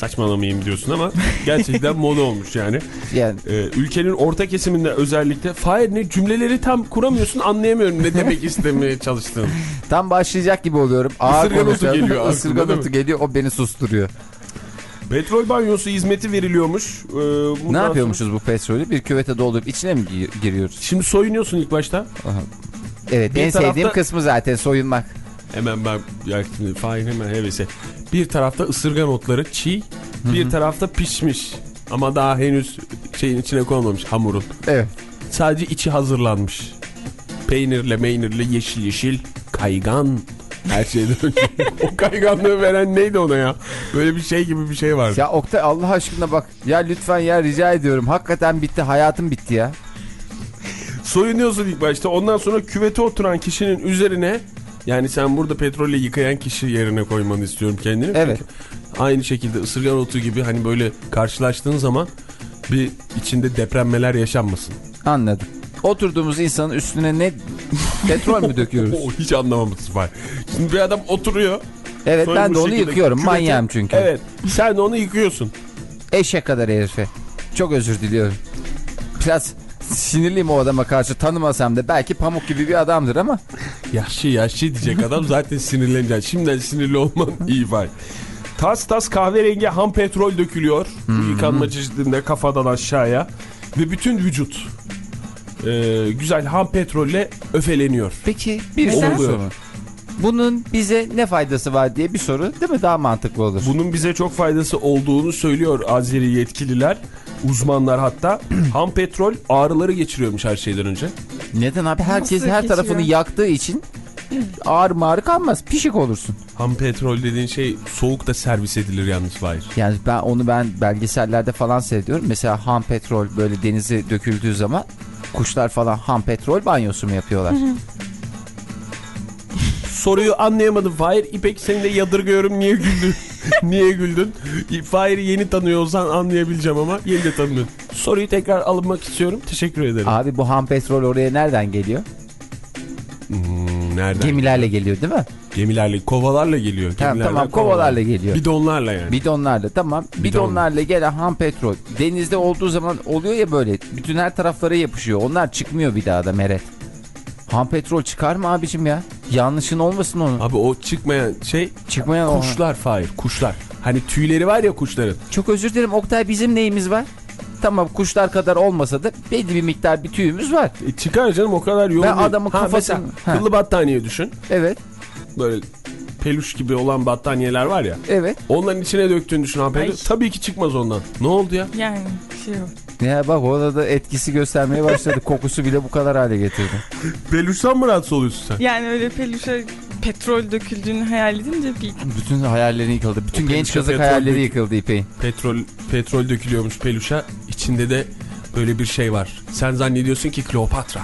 Speaker 3: Saçmalamayayım diyorsun ama gerçekten (laughs) moda olmuş yani.
Speaker 4: yani
Speaker 3: E, ülkenin orta kesiminde özellikle Fahir ne cümleleri tam kuramıyorsun anlayamıyorum ne demek istemeye çalıştığını.
Speaker 4: tam başlayacak gibi oluyorum. Ağır
Speaker 3: Isırgan otu geliyor
Speaker 4: Isırgan otu geliyor o beni susturuyor.
Speaker 3: Petrol banyosu hizmeti veriliyormuş. E, bundan
Speaker 4: Ne
Speaker 3: sonra-
Speaker 4: yapıyormuşuz bu petrolü? Bir küvete doldurup içine mi gi- giriyoruz?
Speaker 3: Şimdi soyunuyorsun ilk başta.
Speaker 4: Evet
Speaker 3: Bir
Speaker 4: en
Speaker 3: tarafta-
Speaker 4: sevdiğim kısmı zaten soyunmak.
Speaker 3: Hemen ben ya şimdi Fahir hemen hevese. Bir tarafta ısırgan otları çiğ, bir tarafta pişmiş. Ama daha henüz şeyin içine konmamış hamurun.
Speaker 4: Evet.
Speaker 3: Sadece içi hazırlanmış. Peynirle meynirle yeşil yeşil kaygan her şeyden önce. (laughs) o kayganlığı veren neydi ona ya? Böyle bir şey gibi bir şey vardı.
Speaker 4: Ya Oktay Allah aşkına bak. Ya lütfen ya rica ediyorum. Hakikaten bitti. Hayatım bitti ya.
Speaker 3: Soyunuyorsun ilk başta ondan sonra küvete oturan kişinin üzerine yani sen burada petrolle yıkayan kişi yerine koymanı istiyorum kendini.
Speaker 4: Evet.
Speaker 3: Çünkü aynı şekilde ısırgan otu gibi hani böyle karşılaştığın zaman bir içinde depremmeler yaşanmasın.
Speaker 4: Anladım. Oturduğumuz insanın üstüne ne petrol mü döküyoruz? (laughs)
Speaker 3: O hiç anlamamışsın var. Şimdi bir adam oturuyor.
Speaker 4: Evet
Speaker 3: Sonra
Speaker 4: ben de onu yıkıyorum.
Speaker 3: küvete-
Speaker 4: Manyağım çünkü.
Speaker 3: Evet. Sen de onu yıkıyorsun.
Speaker 4: Eşek kadar herife. Çok özür diliyorum. Biraz sinirliyim o adama karşı tanımasam da belki pamuk gibi bir adamdır ama
Speaker 3: Yaşlı yaşlı diyecek adam zaten sinirlenecek. Şimdiden sinirli olman (laughs) iyi var. Tas tas kahverengi ham petrol dökülüyor. Bu yıkanma çeşidinde kafadan aşağıya. Ve bütün vücut e, güzel ham petrolle öfeleniyor.
Speaker 4: peki bir soru. Bunun bize ne faydası var diye bir soru değil mi? Daha mantıklı olur.
Speaker 3: Bunun bize çok faydası olduğunu söylüyor Azeri yetkililer. Uzmanlar hatta (clears throat) ham petrol ağrıları geçiriyormuş her şeyden önce.
Speaker 4: Neden abi? Herkes
Speaker 5: Nasıl
Speaker 4: her tarafını
Speaker 5: geçiyor?
Speaker 4: yaktığı için (clears throat) ağrı mağrı kalmaz. Pişik olursun.
Speaker 3: Ham petrol dediğin şey soğukta servis edilir yalnız Fahir.
Speaker 4: Yani ben onu ben belgesellerde falan seyrediyorum. Mesela ham petrol böyle denize döküldüğü zaman kuşlar falan ham petrol banyosu mu yapıyorlar?
Speaker 3: Soruyu anlayamadım Fahir. İpek seni de yadırgıyorum. Niye güldün? (laughs) Niye güldün? Fahir'i yeni tanıyor olsan anlayabileceğim ama yeni de tanımıyorum. Soruyu tekrar alınmak istiyorum. Teşekkür ederim.
Speaker 4: Abi bu ham petrol oraya nereden geliyor?
Speaker 3: Hmm, nereden?
Speaker 4: Gemilerle geliyor değil mi?
Speaker 3: Gemilerle, kovalarla geliyor.
Speaker 4: Tamam
Speaker 3: Gemilerden,
Speaker 4: tamam kovalarla geliyor.
Speaker 3: Bidonlarla yani.
Speaker 4: Bidonlarla tamam. Bidonlarla gelen ham petrol denizde olduğu zaman oluyor ya böyle bütün her taraflara yapışıyor. Onlar çıkmıyor bir daha da Meret. Ham petrol çıkar mı abicim ya? Yanlışın olmasın onun.
Speaker 3: Abi o çıkmayan şey
Speaker 4: Çıkmayan
Speaker 3: kuşlar Fahir. Kuşlar. Hani tüyleri var ya kuşların.
Speaker 4: Çok özür dilerim Oktay bizim neyimiz var? Tamam kuşlar kadar olmasa da belli bir miktar bir tüyümüz var.
Speaker 3: E, çıkar canım o kadar yoğun
Speaker 4: Ben adamın
Speaker 3: Ha,
Speaker 4: kafasını-
Speaker 3: mesela
Speaker 4: Ha.
Speaker 3: Kıllı battaniye düşün.
Speaker 4: Evet.
Speaker 3: Böyle peluş gibi olan battaniyeler var ya.
Speaker 4: Evet.
Speaker 3: Onların içine döktüğünü düşün hanımefendi. Tabii ki çıkmaz ondan. Ne oldu ya?
Speaker 5: Yani şey yok.
Speaker 4: Ya bak orada da etkisi göstermeye başladı. Kokusu bile bu kadar hale getirdi.
Speaker 3: Peluştan mı rahatsız oluyorsun sen?
Speaker 5: Yani öyle peluşa petrol döküldüğünü hayal edince bir
Speaker 4: Bütün hayallerini yıkıldı. Bütün
Speaker 3: O
Speaker 4: genç kızlık hayalleri yıkıldı İpek'in.
Speaker 3: Petrol petrol dökülüyormuş peluşa. içinde de böyle bir şey var. Sen zannediyorsun ki Kleopatra.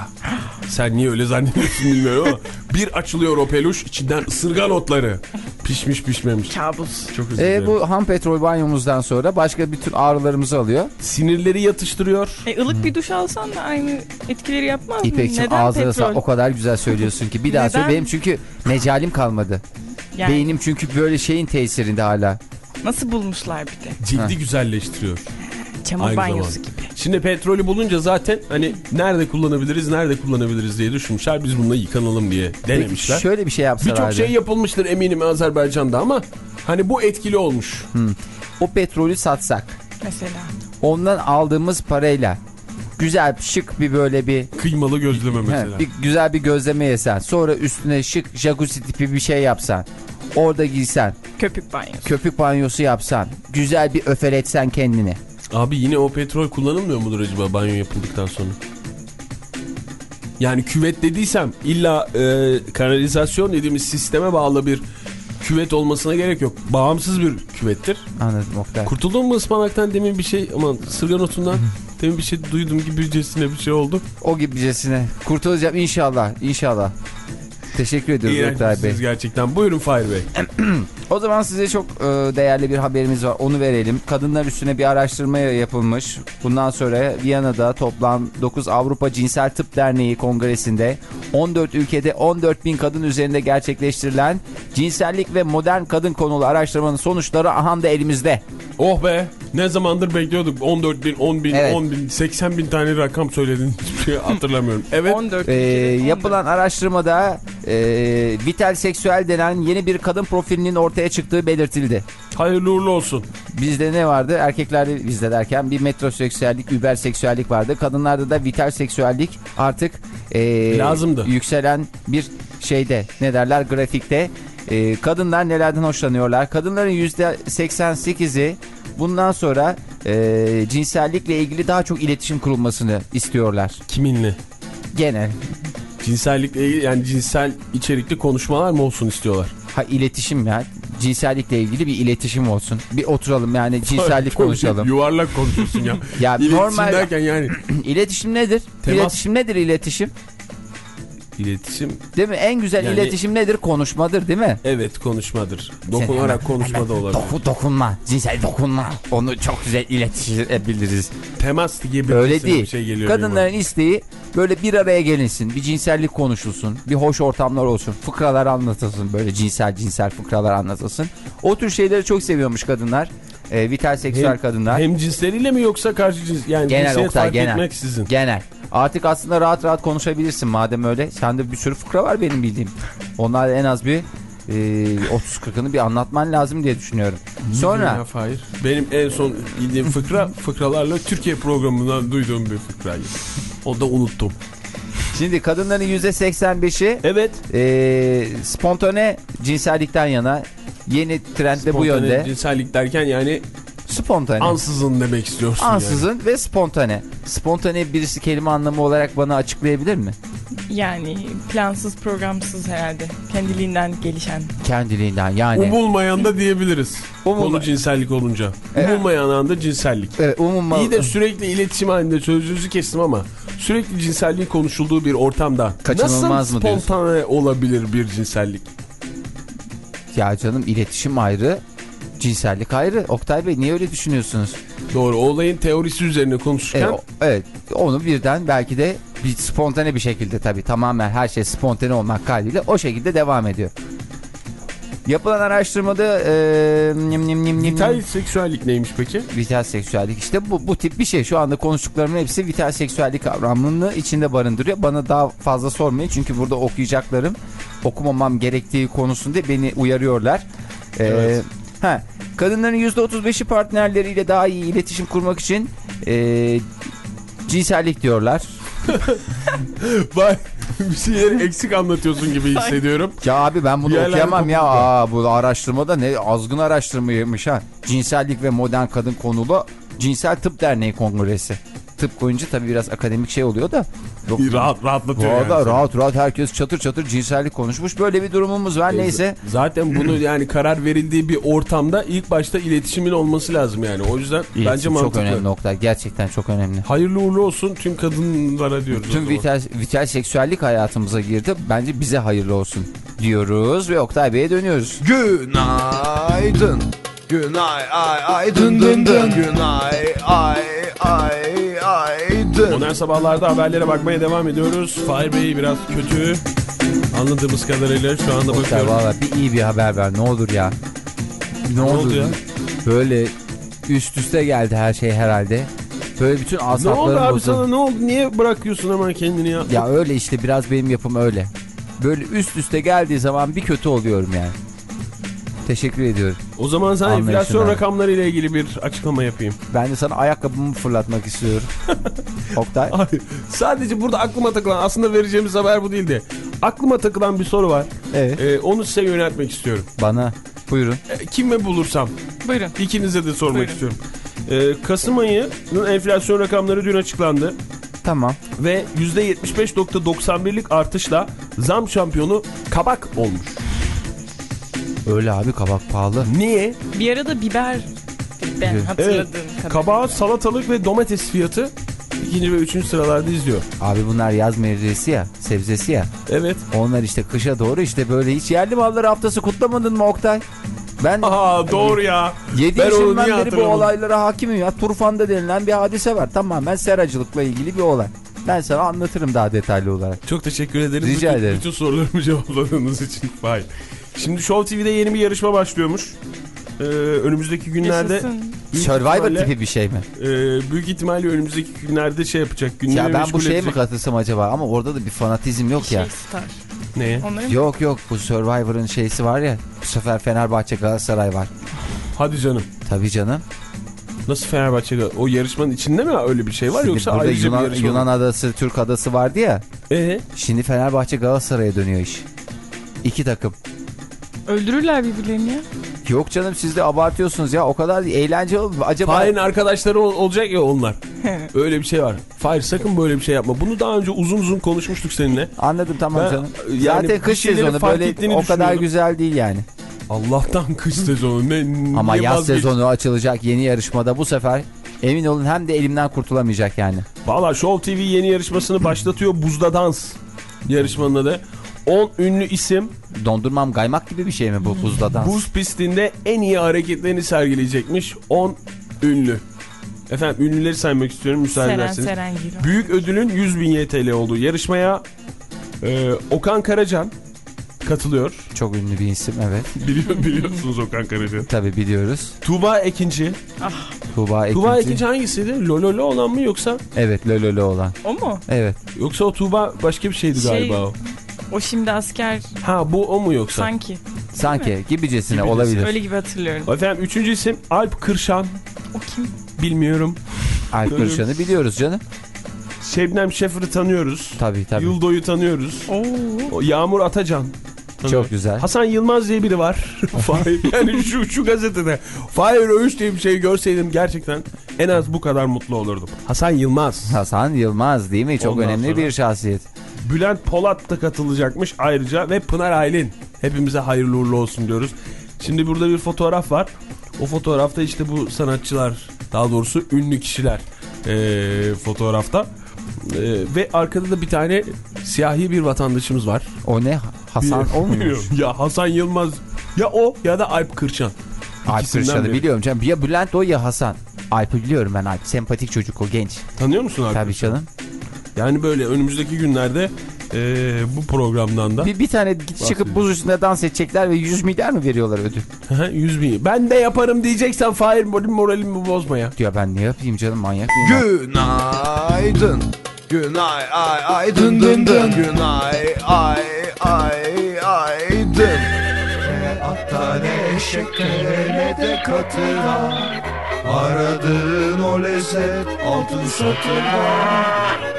Speaker 3: Sen niye öyle zannediyorsun bilmiyorum ama bir açılıyor o peluş içinden ısırgan otları. Pişmiş pişmemiş.
Speaker 5: Kabus.
Speaker 3: Çok özür
Speaker 4: E,
Speaker 3: dilerim.
Speaker 4: bu ham petrol banyomuzdan sonra başka bütün ağrılarımızı alıyor.
Speaker 3: Sinirleri yatıştırıyor.
Speaker 5: E, ılık bir duş alsan da aynı etkileri yapmaz mı? Neden
Speaker 4: ağzına sağ- o kadar güzel söylüyorsun ki. Bir daha söyle. Benim çünkü mecalim kalmadı.
Speaker 5: Yani
Speaker 4: Beynim çünkü böyle şeyin tesirinde hala.
Speaker 5: nasıl bulmuşlar bir de?
Speaker 3: Cildi
Speaker 4: Ha.
Speaker 3: güzelleştiriyor.
Speaker 5: Çamur
Speaker 3: Aynı
Speaker 5: banyosu
Speaker 3: zamanda.
Speaker 5: gibi.
Speaker 3: Şimdi petrolü bulunca zaten hani nerede kullanabiliriz, nerede kullanabiliriz diye düşünmüşler. Biz bununla yıkanalım diye
Speaker 4: Peki
Speaker 3: denemişler.
Speaker 4: şöyle bir şey yapsalardı.
Speaker 3: Birçok şey yapılmıştır eminim Azerbaycan'da ama hani bu etkili olmuş.
Speaker 4: O petrolü satsak.
Speaker 5: Mesela.
Speaker 4: Ondan aldığımız parayla güzel şık bir böyle bir
Speaker 3: Kıymalı gözleme mesela.
Speaker 4: He, bir güzel bir gözleme yesen. Sonra üstüne şık jacuzzi tipi bir şey yapsan. Orada giysen.
Speaker 5: Köpük banyosu.
Speaker 4: Köpük banyosu yapsan. Güzel bir öfeletsen kendini.
Speaker 3: Abi yine o petrol kullanılmıyor mudur acaba banyo yapıldıktan sonra? Yani küvet dediysem illa e, kanalizasyon dediğimiz sisteme bağlı bir küvet olmasına gerek yok. Bağımsız bir küvettir.
Speaker 4: Anladım Oktay.
Speaker 3: Kurtuldun mu ıspanaktan demin bir şey aman sırgan otundan (laughs) demin bir şey duydum gibicesine bir şey oldu.
Speaker 4: O gibicesine. Kurtulacağım inşallah. İnşallah. Teşekkür ediyoruz Oktay Bey.
Speaker 3: Gerçekten. Buyurun Fahir Bey. (clears throat)
Speaker 4: O zaman size çok e, değerli bir haberimiz var. Onu verelim. Kadınlar üstüne bir araştırma yapılmış. Bundan sonra Viyana'da toplam 9 Avrupa Cinsel Tıp Derneği Kongresi'nde 14 ülkede 14 bin kadın üzerinde gerçekleştirilen cinsellik ve modern kadın konulu araştırmanın sonuçları aha da elimizde.
Speaker 3: Oh be ne zamandır bekliyorduk 14 bin 10 bin
Speaker 4: Evet.
Speaker 3: 10 bin 80 bin tane rakam söyledin hiçbir (laughs) şey hatırlamıyorum. Evet
Speaker 5: 14
Speaker 4: Ee,
Speaker 5: ülkede, 14.
Speaker 4: yapılan araştırmada e, vital seksüel denen yeni bir kadın profilinin ortaya çıktığı belirtildi.
Speaker 3: hayırlı uğurlu olsun.
Speaker 4: Bizde ne vardı? Erkeklerde bizde derken bir metroseksüellik, überseksüellik vardı. Kadınlarda da vital seksüellik artık e,
Speaker 3: Lazımdı.
Speaker 4: yükselen bir şeyde ne derler grafikte. E, kadınlar nelerden hoşlanıyorlar? Kadınların %88'i bundan sonra e, cinsellikle ilgili daha çok iletişim kurulmasını istiyorlar.
Speaker 3: Kiminle?
Speaker 4: Genel.
Speaker 3: Cinsellikle ilgili yani cinsel içerikli konuşmalar mı olsun istiyorlar?
Speaker 4: Ha iletişim ya. Cinsellikle ilgili bir iletişim olsun. Bir oturalım yani cinsellik konuşalım.
Speaker 3: Yuvarlak konuşuyorsun ya. (laughs)
Speaker 4: Ya
Speaker 3: İletişim
Speaker 4: normal
Speaker 3: derken yani (clears throat)
Speaker 4: iletişim nedir?
Speaker 3: Temas.
Speaker 4: İletişim nedir iletişim?
Speaker 3: iletişim
Speaker 4: Değil mi? En güzel
Speaker 3: Yani-
Speaker 4: iletişim nedir? Konuşmadır değil mi?
Speaker 3: evet konuşmadır. Dokunarak konuşma da olabilir.
Speaker 4: Doku, dokunma. Cinsel dokunma. Onu çok güzel iletişebiliriz.
Speaker 3: Temas gibi
Speaker 4: Öyle
Speaker 3: bir
Speaker 4: değil.
Speaker 3: şey geliyor.
Speaker 4: Kadınların isteği böyle bir araya gelinsin. Bir cinsellik konuşulsun. Bir hoş ortamlar olsun. Fıkralar anlatılsın. Böyle cinsel cinsel fıkralar anlatılsın. O tür şeyleri çok seviyormuş kadınlar. Ee, vital seksüel
Speaker 3: Hem-
Speaker 4: kadınlar.
Speaker 3: Hem cinsleriyle mi yoksa karşı cins yani
Speaker 4: Genel Oktay, genel.
Speaker 3: etmeksizin.
Speaker 4: Genel. Artık aslında rahat rahat konuşabilirsin madem öyle. Sende bir sürü fıkra var benim bildiğim. Onlar en az bir e, 30-40'ını bir anlatman lazım diye düşünüyorum.
Speaker 3: Ya
Speaker 4: Sonra
Speaker 3: Fahir. Benim en son bildiğim fıkra fıkralarla Türkiye programından duyduğum bir fıkraydı. O da unuttum.
Speaker 4: şimdi kadınların %85'i
Speaker 3: Evet.
Speaker 4: e, spontane cinsellikten yana. Yeni trend de bu
Speaker 3: Spontane
Speaker 4: yönde.
Speaker 3: Cinsellik derken yani
Speaker 4: Spontane.
Speaker 3: ansızın demek istiyorsun yani.
Speaker 4: Ansızın ve spontane. Spontane birisi kelime anlamı olarak bana açıklayabilir mi?
Speaker 5: Yani plansız programsız herhalde. Kendiliğinden gelişen.
Speaker 4: Kendiliğinden yani.
Speaker 3: Umulmayan da diyebiliriz.
Speaker 4: Umulma-
Speaker 3: Konu cinsellik olunca.
Speaker 4: Evet.
Speaker 3: Umulmayan anda cinsellik.
Speaker 4: Evet, umuma-
Speaker 3: İyi de sürekli iletişim halinde sözünüzü kestim ama sürekli cinselliğin konuşulduğu bir ortamda
Speaker 4: Kaçınılmaz
Speaker 3: nasıl
Speaker 4: mı diyorsun?
Speaker 3: spontane olabilir bir cinsellik?
Speaker 4: Ya canım iletişim ayrı, cinsellik ayrı. Oktay Bey niye öyle düşünüyorsunuz?
Speaker 3: Doğru olayın teorisi üzerine konuşurken
Speaker 4: Evet, evet onu birden belki de bir spontane bir şekilde tabii tamamen her şey spontane olmak kaydıyla o şekilde devam ediyor. Yapılan araştırmada e, nim nim nim nim
Speaker 3: vital seksüellik neymiş peki?
Speaker 4: vital seksüellik işte bu, bu tip bir şey. Şu anda konuştuklarımın hepsi vital seksüellik kavramını içinde barındırıyor. Bana daha fazla sormayın çünkü burada okuyacaklarım okumamam gerektiği konusunda beni uyarıyorlar. Ee,
Speaker 3: Evet.
Speaker 4: Ha, kadınların %35'i partnerleriyle daha iyi iletişim kurmak için e, cinsellik diyorlar. (laughs)
Speaker 3: Vay bir şeyleri eksik anlatıyorsun gibi hissediyorum.
Speaker 4: Ya abi ben bunu
Speaker 3: Yerlerde
Speaker 4: okuyamam ya. Aa, bu araştırmada ne azgın araştırmaymış ha. Cinsellik ve modern kadın konulu Cinsel Tıp Derneği Kongresi. Tıp koyunca tabii biraz akademik şey oluyor da. Yok,
Speaker 3: Rahat, rahatlatıyor
Speaker 4: bu
Speaker 3: yani.
Speaker 4: arada rahat rahat herkes çatır çatır cinsellik konuşmuş. Böyle bir durumumuz var neyse.
Speaker 3: Zaten bunu (clears throat) yani karar verildiği bir ortamda ilk başta iletişimin olması lazım yani. O yüzden bence
Speaker 4: İletişim çok
Speaker 3: mantıklı.
Speaker 4: önemli nokta. Gerçekten çok önemli.
Speaker 3: Hayırlı uğurlu olsun tüm kadınlara diyoruz.
Speaker 4: Tüm vital, vital seksüellik hayatımıza girdi. Bence bize hayırlı olsun diyoruz ve Oktay Bey'e dönüyoruz.
Speaker 1: Günaydın. Günay ay ay dın dın dın. Günay ay ay ay dın.
Speaker 3: Modern sabahlarda haberlere bakmaya devam ediyoruz. Fahir Bey biraz kötü. Anladığımız kadarıyla şu anda
Speaker 4: Oktay
Speaker 3: bakıyorum.
Speaker 4: valla bir iyi bir haber ver ne olur ya. Ne, olur
Speaker 3: oldu ya?
Speaker 4: Böyle üst üste geldi her şey herhalde. Böyle bütün
Speaker 3: Ne oldu
Speaker 4: asaplarım
Speaker 3: abi
Speaker 4: bozuldu.
Speaker 3: sana ne oldu? Niye bırakıyorsun hemen kendini ya?
Speaker 4: Ya öyle işte biraz benim yapım öyle. Böyle üst üste geldiği zaman bir kötü oluyorum yani. Teşekkür ediyorum.
Speaker 3: O zaman sana enflasyon rakamları ile ilgili bir açıklama yapayım.
Speaker 4: Ben de sana ayakkabımı fırlatmak istiyorum. (laughs) Oktay.
Speaker 3: Abi, sadece burada aklıma takılan aslında vereceğimiz haber bu değildi. Aklıma takılan bir soru var.
Speaker 4: Evet.
Speaker 3: Ee, onu size yöneltmek istiyorum.
Speaker 4: Bana. Buyurun.
Speaker 3: Ee, kimi bulursam
Speaker 5: Buyurun.
Speaker 3: ikinize de sormak
Speaker 5: Buyurun.
Speaker 3: istiyorum. Ee, Kasım ayının enflasyon rakamları dün açıklandı.
Speaker 4: Tamam.
Speaker 3: Ve %75.91'lik artışla zam şampiyonu kabak olmuş.
Speaker 4: Öyle abi kabak pahalı.
Speaker 3: Niye?
Speaker 5: Bir arada biber ben
Speaker 4: Evet.
Speaker 5: hatırladığım kadarıyla.
Speaker 3: Kabağın salatalık ve domates fiyatı ikinci ve üçüncü sıralarda izliyor.
Speaker 4: Abi bunlar yaz meyvesi ya, sebzesi ya.
Speaker 3: Evet.
Speaker 4: Onlar işte kışa doğru işte böyle hiç yerli malları haftası kutlamadın mı Oktay? Ben
Speaker 3: Aha doğru ya.
Speaker 4: 7
Speaker 3: Ben onu
Speaker 4: yaşından beri bu olaylara hakimim ya. Turfanda denilen bir hadise var. Tamamen seracılıkla ilgili bir olay. Ben sana anlatırım daha detaylı olarak.
Speaker 3: Çok teşekkür ederiz.
Speaker 4: Rica
Speaker 3: bütün,
Speaker 4: ederim.
Speaker 3: Bütün sorularımı (laughs) cevapladığınız için. Vay. Şimdi Show TV'de yeni bir yarışma başlıyormuş. Ee, önümüzdeki günlerde
Speaker 4: Survivor
Speaker 3: ihtimalle-
Speaker 4: tipi bir şey mi?
Speaker 3: e, büyük ihtimalle önümüzdeki günlerde şey yapacak.
Speaker 4: Ya ben bu şeye mi katılsam acaba? Ama orada da bir fanatizm yok ya.
Speaker 5: Şey.
Speaker 3: Neye?
Speaker 5: Onların
Speaker 4: Yok yok bu Survivor'ın şeysi var ya. Bu sefer Fenerbahçe Galatasaray var.
Speaker 3: Hadi canım.
Speaker 4: Tabii canım.
Speaker 3: Nasıl Fenerbahçe o yarışmanın içinde mi öyle bir şey var
Speaker 4: Şimdi
Speaker 3: yoksa ayrıca bir
Speaker 4: Yunan,
Speaker 3: yarışma
Speaker 4: Yunan adası, Türk adası vardı ya.
Speaker 3: Ee,
Speaker 4: Şimdi Fenerbahçe Galatasaray'a dönüyor iş. İki takım.
Speaker 5: Öldürürler birbirlerini ya.
Speaker 4: Yok canım siz de abartıyorsunuz ya. O kadar eğlenceli olur. Acaba
Speaker 3: Fahir'in arkadaşları ol- olacak ya onlar. (laughs) Öyle bir şey var. Fahir sakın böyle bir şey yapma. Bunu daha önce uzun uzun konuşmuştuk seninle.
Speaker 4: anladım tamam
Speaker 3: Ben,
Speaker 4: canım.
Speaker 3: yani
Speaker 4: Zaten kış sezonu böyle o kadar güzel değil yani.
Speaker 3: Allah'tan kış sezonu. Ne,
Speaker 4: Ama yaz
Speaker 3: vazgeç-
Speaker 4: sezonu açılacak yeni yarışmada bu sefer emin olun hem de elimden kurtulamayacak yani.
Speaker 3: Valla Show TV yeni yarışmasını başlatıyor. Buzda Dans yarışmanın adı. 10 ünlü isim
Speaker 4: Dondurmam kaymak gibi bir şey mi bu buzda dans?
Speaker 3: buz pistinde en iyi hareketlerini sergileyecekmiş. 10 ünlü. Efendim ünlüleri saymak istiyorum müsaade
Speaker 5: Seren
Speaker 3: ederseniz.
Speaker 5: Seren giriyor.
Speaker 3: Büyük ödülün 100 bin YTL olduğu yarışmaya e, Okan Karacan katılıyor.
Speaker 4: Çok ünlü bir isim evet. (laughs)
Speaker 3: Biliyor, biliyorsunuz Okan Karacan.
Speaker 4: Tabi biliyoruz.
Speaker 3: Tuğba Ekinci.
Speaker 4: Tuğba Ekinci.
Speaker 3: Tuğba Ekinci hangisiydi? Lololo olan mı yoksa?
Speaker 4: Evet lölölö olan.
Speaker 5: O mu?
Speaker 4: Evet.
Speaker 3: Yoksa o Tuğba başka bir şeydi
Speaker 5: Şey-
Speaker 3: galiba o.
Speaker 5: O şimdi asker
Speaker 3: Ha bu o mu yoksa?
Speaker 5: sanki.
Speaker 4: Sanki gibicesine
Speaker 3: Gibicesine.
Speaker 4: olabilir.
Speaker 5: Öyle gibi hatırlıyorum.
Speaker 3: Efendim üçüncü isim Alp Kırşan.
Speaker 5: O kim?
Speaker 3: Bilmiyorum.
Speaker 4: Alp Kırşan'ı biliyoruz canım.
Speaker 3: Şebnem Şefir'i tanıyoruz.
Speaker 4: Tabii tabii.
Speaker 3: Yıldo'yu tanıyoruz.
Speaker 5: Oo.
Speaker 3: Yağmur Atacan.
Speaker 4: Çok güzel.
Speaker 3: Hasan Yılmaz diye biri var. (laughs) Yani şu, şu gazetede. Fahir Öğüş diye bir şey görseydim gerçekten en az bu kadar mutlu olurdum. Hasan Yılmaz.
Speaker 4: Hasan Yılmaz değil mi? Çok
Speaker 3: Ondan
Speaker 4: önemli
Speaker 3: sonra-
Speaker 4: bir şahsiyet.
Speaker 3: Bülent Polat da katılacakmış ayrıca ve Pınar Aylin. Hepimize hayırlı uğurlu olsun diyoruz. Şimdi burada bir fotoğraf var. O fotoğrafta işte bu sanatçılar daha doğrusu ünlü kişiler eee, fotoğrafta. Eee, ve arkada da bir tane siyahi bir vatandaşımız var.
Speaker 4: O ne? Hasan o muymuş? (laughs)
Speaker 3: Bilmiyorum. Ya Hasan Yılmaz ya o ya da Alp Kırçan.
Speaker 4: Alp
Speaker 3: biri.
Speaker 4: biliyorum canım. Ya Bülent o ya Hasan. Alp'i biliyorum ben Alp. Sempatik çocuk o genç.
Speaker 3: Tanıyor musun Alp?
Speaker 4: Tabii canım.
Speaker 3: Yani böyle önümüzdeki günlerde eee, bu programdan da
Speaker 4: Bir, bir tane git çıkıp buz üstünde dans edecekler ve 100 milyar mı veriyorlar ödül?
Speaker 3: 100 bin. Ben de yaparım diyeceksen Fahir moralim, moralimi bozma ya.
Speaker 4: Ya ben ne yapayım canım manyak mıyım?
Speaker 1: Günaydın. Günay ay ay dın dın dın. Günay ay ay ay dın. Ne atta ne eşekte ne de katıra. Aradığın o lezzet altın satırda.